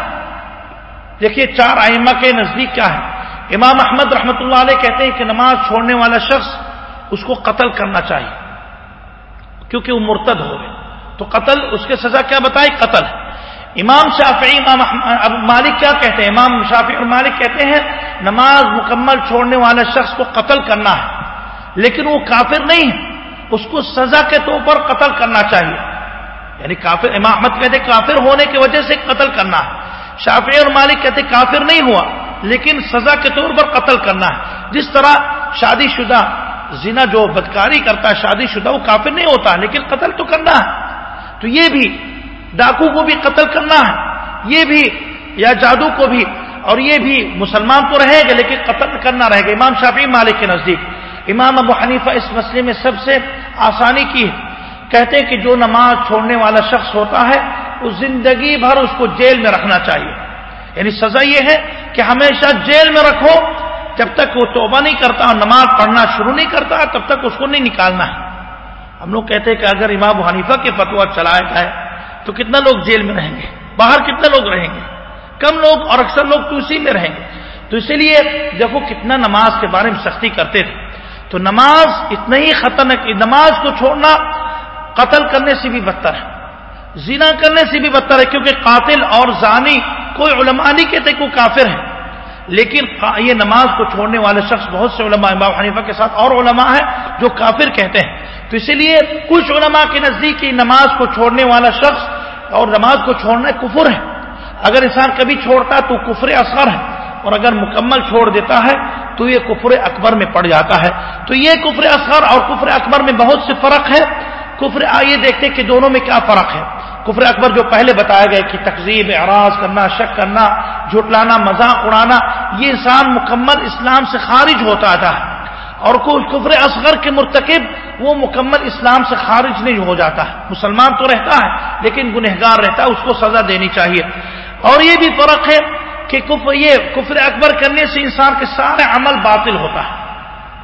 دیکھیے، چار آئمہ کے نزدیک کیا ہے؟ امام احمد رحمۃ اللہ علیہ کہتے ہیں کہ نماز چھوڑنے والا شخص اس کو قتل کرنا چاہیے، کیونکہ وہ مرتد ہو گئے۔ تو قتل، اس کے سزا کیا بتائے قتل امام شافعی، امام اب مالک کیا کہتے ہیں؟ امام شافی اور مالک کہتے ہیں، نماز مکمل چھوڑنے والے شخص کو قتل کرنا ہے، لیکن وہ کافر نہیں ہے۔ اس کو سزا کے طور پر قتل کرنا چاہیے۔ یعنی کافر، امام احمد کہتے کافر ہونے کی وجہ سے قتل کرنا ہے۔ شافی اور مالک کہتے کافر نہیں ہوا، لیکن سزا کے طور پر قتل کرنا ہے۔ جس طرح شادی شدہ، زنا جو بدکاری کرتا ہے، شادی شدہ، وہ کافر نہیں ہوتا، لیکن قتل تو کرنا ہے۔ تو یہ بھی ڈاکو کو بھی قتل کرنا ہے، یہ بھی، یا جادو کو بھی، اور یہ بھی مسلمان تو رہے گا لیکن قتل کرنا رہے گا۔ امام شافی مالک کے نزدیک، امام ابو حنیفہ اس مسئلے میں سب سے آسانی کی ہے۔ کہتے ہیں کہ جو نماز چھوڑنے والا شخص ہوتا ہے وہ زندگی بھر اس کو جیل میں رکھنا چاہیے۔ یعنی سزا یہ ہے کہ ہمیشہ جیل میں رکھو، جب تک وہ توبہ نہیں کرتا اور نماز پڑھنا شروع نہیں کرتا، تب تک اس کو نہیں نکالنا ہے۔ ہم لوگ کہتے ہیں کہ اگر امام حنیفہ کے فتوا چلایا جائے تو کتنا لوگ جیل میں رہیں گے؟ باہر کتنے لوگ رہیں گے؟ کم لوگ اور اکثر لوگ تو اسی میں رہیں گے۔ تو اسی لیے دیکھو کتنا نماز کے بارے میں سختی کرتے تھے، تو نماز اتنا ہی خطرناک نماز کو چھوڑنا قتل کرنے سے بھی بدتر ہے، زنا کرنے سے بھی بدتر ہے، کیونکہ قاتل اور زانی کوئی علماء نہیں کہتے کوئی کافر ہے لیکن یہ نماز کو چھوڑنے والے شخص بہت سے علماء امام حنیفہ کے ساتھ اور علماء ہیں جو کافر کہتے ہیں۔ تو اسی لیے کچھ علماء کے نزدیک نماز کو چھوڑنے والا شخص اور نماز کو چھوڑنا کفر ہے۔ اگر انسان کبھی چھوڑتا تو کفر اثر ہے اور اگر مکمل چھوڑ دیتا ہے تو یہ کفر اکبر میں پڑ جاتا ہے۔ تو یہ کفر اصغر اور کفر اکبر میں بہت سے فرق ہے کفر آئیے دیکھتے کہ دونوں میں کیا فرق ہے۔ کفر اکبر جو پہلے بتایا گیا کہ تقزیب، اعراض کرنا، شک کرنا، جھٹلانا، مذاق اڑانا، یہ انسان مکمل اسلام سے خارج ہوتا تھا اور کفر اصغر کے مرتکب وہ مکمل اسلام سے خارج نہیں ہو جاتا۔ ہے مسلمان تو رہتا ہے، لیکن گنہگار رہتا ہے، اس کو سزا دینی چاہیے۔ اور یہ بھی فرق ہے کہ کفر یہ کفر اکبر کرنے سے انسان کے سارے عمل باطل ہوتا ہے۔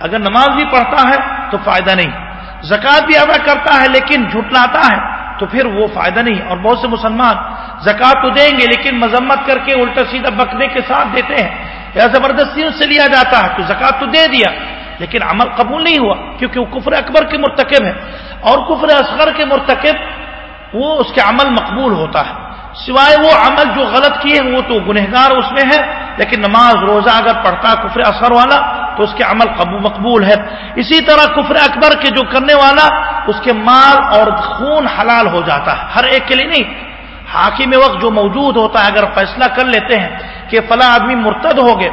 اگر نماز بھی پڑھتا ہے تو فائدہ نہیں۔ زکات بھی ادا کرتا ہے، لیکن جھٹلاتا ہے۔ تو پھر وہ فائدہ نہیں۔ اور بہت سے مسلمان زکات تو دیں گے، لیکن مذمت کر کے الٹا سیدھا بکنے کے ساتھ دیتے ہیں۔ یا زبردستی سے لیا جاتا ہے تو زکات تو دے دیا، لیکن عمل قبول نہیں ہوا، کیونکہ وہ کفر اکبر کے مرتکب ہے اور کفر اصغر کے مرتکب، وہ اس کے عمل مقبول ہوتا ہے۔ سوائے وہ عمل جو غلط کیے وہ تو گنہگار اس میں ہے، لیکن نماز، روزہ اگر پڑھتا کفر اثر والا، تو اس کے عمل مقبول ہے۔ اسی طرح کفر اکبر کے جو کرنے والا، اس کے مال اور خون حلال ہو جاتا ہے، ہر ایک کے لیے نہیں۔ حاکم وقت جو موجود ہوتا ہے، اگر فیصلہ کر لیتے ہیں کہ فلاں آدمی مرتد ہو گئے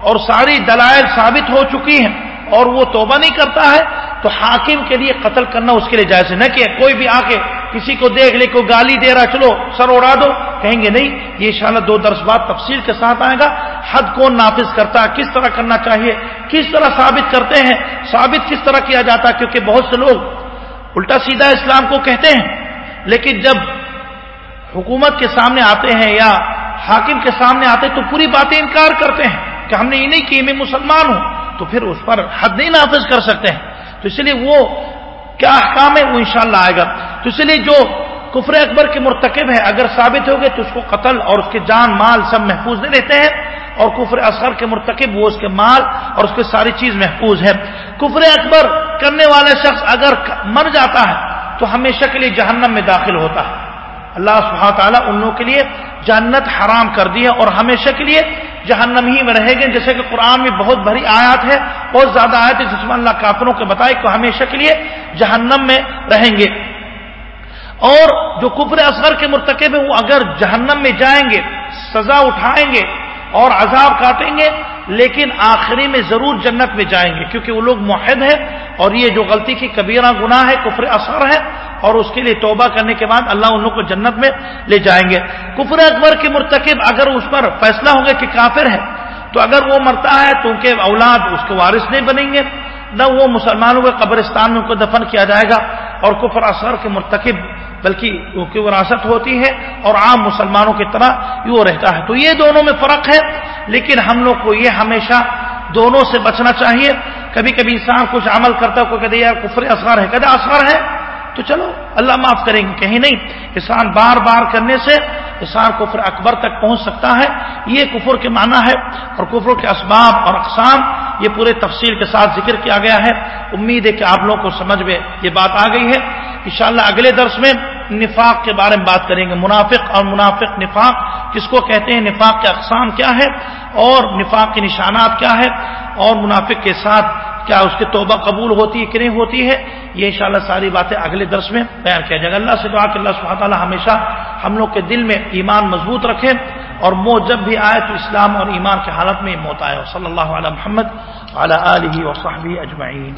اور ساری دلائل ثابت ہو چکی ہیں اور وہ توبہ نہیں کرتا ہے، تو حاکم کے لیے قتل کرنا اس کے لیے جائز نہ کہ کوئی بھی آ کے کسی کو دیکھ لے، کوئی گالی دے رہا، چلو سر اڑا دو۔ کہیں گے نہیں، یہ انشاءاللہ دو درس بعد تفصیل کے ساتھ آئے گا۔ حد کون نافذ کرتا ہے کس طرح کرنا چاہیے، کس طرح ثابت کرتے ہیں، ثابت کس طرح کیا جاتا ہے کیونکہ بہت سے لوگ الٹا سیدھا اسلام کو کہتے ہیں۔ لیکن جب حکومت کے سامنے آتے ہیں یا حاکم کے سامنے آتے تو پوری باتیں انکار کرتے ہیں کہ ہم نے یہ نہیں کی، میں مسلمان ہوں۔ تو پھر اس پر حد نہیں نافذ کر سکتے ہیں۔ تو اس لیے وہ کیا احکام ہے وہ انشاءاللہ آئے گا۔ تو اس لیے جو کفر اکبر کے مرتکب ہے اگر ثابت ہو گئے تو اس کو قتل اور اس کے جان مال سب محفوظ نہیں رہتے ہیں۔ اور کفر اصغر کے مرتکب وہ اس کے مال اور اس کی ساری چیز محفوظ ہے۔ کفر اکبر کرنے والے شخص اگر مر جاتا ہے، تو ہمیشہ کے لیے جہنم میں داخل ہوتا ہے۔ اللہ سبحانہ تعالیٰ ان لوگوں کے لیے جنت حرام کر دی ہے اور ہمیشہ کے لیے جہنم ہی میں رہے گے، جیسے کہ قرآن میں بہت بڑی آیات ہے، بہت زیادہ آیات ہے جس میں اللہ کافروں کے بتائے کہ ہمیشہ کے لیے جہنم میں رہیں گے۔ اور جو کفر اصغر کے مرتکب ہیں، وہ اگر جہنم میں جائیں گے، سزا اٹھائیں گے اور عذاب کاٹیں گے، لیکن آخری میں ضرور جنت میں جائیں گے، کیونکہ وہ لوگ معاہد ہیں اور یہ جو غلطی کی کبیرہ گناہ ہے، کفر اثر ہے اور اس کے لیے توبہ کرنے کے بعد اللہ ان لوگ کو جنت میں لے جائیں گے۔ کفر اکبر کے مرتکب اگر اس پر فیصلہ ہوگا کہ کافر ہے، تو اگر وہ مرتا ہے تو ان کے اولاد اس کے وارث نہیں بنیں گے، نہ وہ مسلمانوں کے قبرستان میں ان کو دفن کیا جائے گا اور کفر اثر کے مرتکب، بلکہ ان کی وراثت ہوتی ہے اور عام مسلمانوں کی طرح وہ رہتا ہے۔ تو یہ دونوں میں فرق ہے، لیکن ہم لوگ کو یہ ہمیشہ دونوں سے بچنا چاہیے۔ کبھی کبھی انسان کچھ عمل کرتا ہے، کوئی کہتے یار کفر اثر ہے کہتے اثر ہے تو چلو، اللہ معاف کریں گے، کہیں نہیں۔ احسان بار بار کرنے سے احسان کفر اکبر تک پہنچ سکتا ہے۔ یہ کفر کے معنی ہے اور کفر کے اسباب اور اقسام، یہ پورے تفصیل کے ساتھ ذکر کیا گیا ہے۔ امید ہے کہ آپ لوگوں کو سمجھ میں یہ بات آ گئی ہے۔ انشاءاللہ اگلے درس میں نفاق کے بارے میں بات کریں گے۔ منافق اور منافق نفاق، کس کو کہتے ہیں؟ نفاق کے اقسام کیا ہے اور نفاق کے نشانات کیا ہے اور منافق کے ساتھ کیا اس کی توبہ قبول ہوتی ہے کہ نہیں ہوتی ہے؟ یہ انشاءاللہ ساری باتیں اگلے درس میں بیان کیا جائے گا۔ اللہ سے دعا کہ اللہ سبحانہ تعالیٰ ہمیشہ ہم لوگ کے دل میں ایمان مضبوط رکھے اور موت جب بھی آئے تو اسلام اور ایمان کی حالت میں موت آئے۔ صلی اللہ علیہ محمد علیہ و اجمعین۔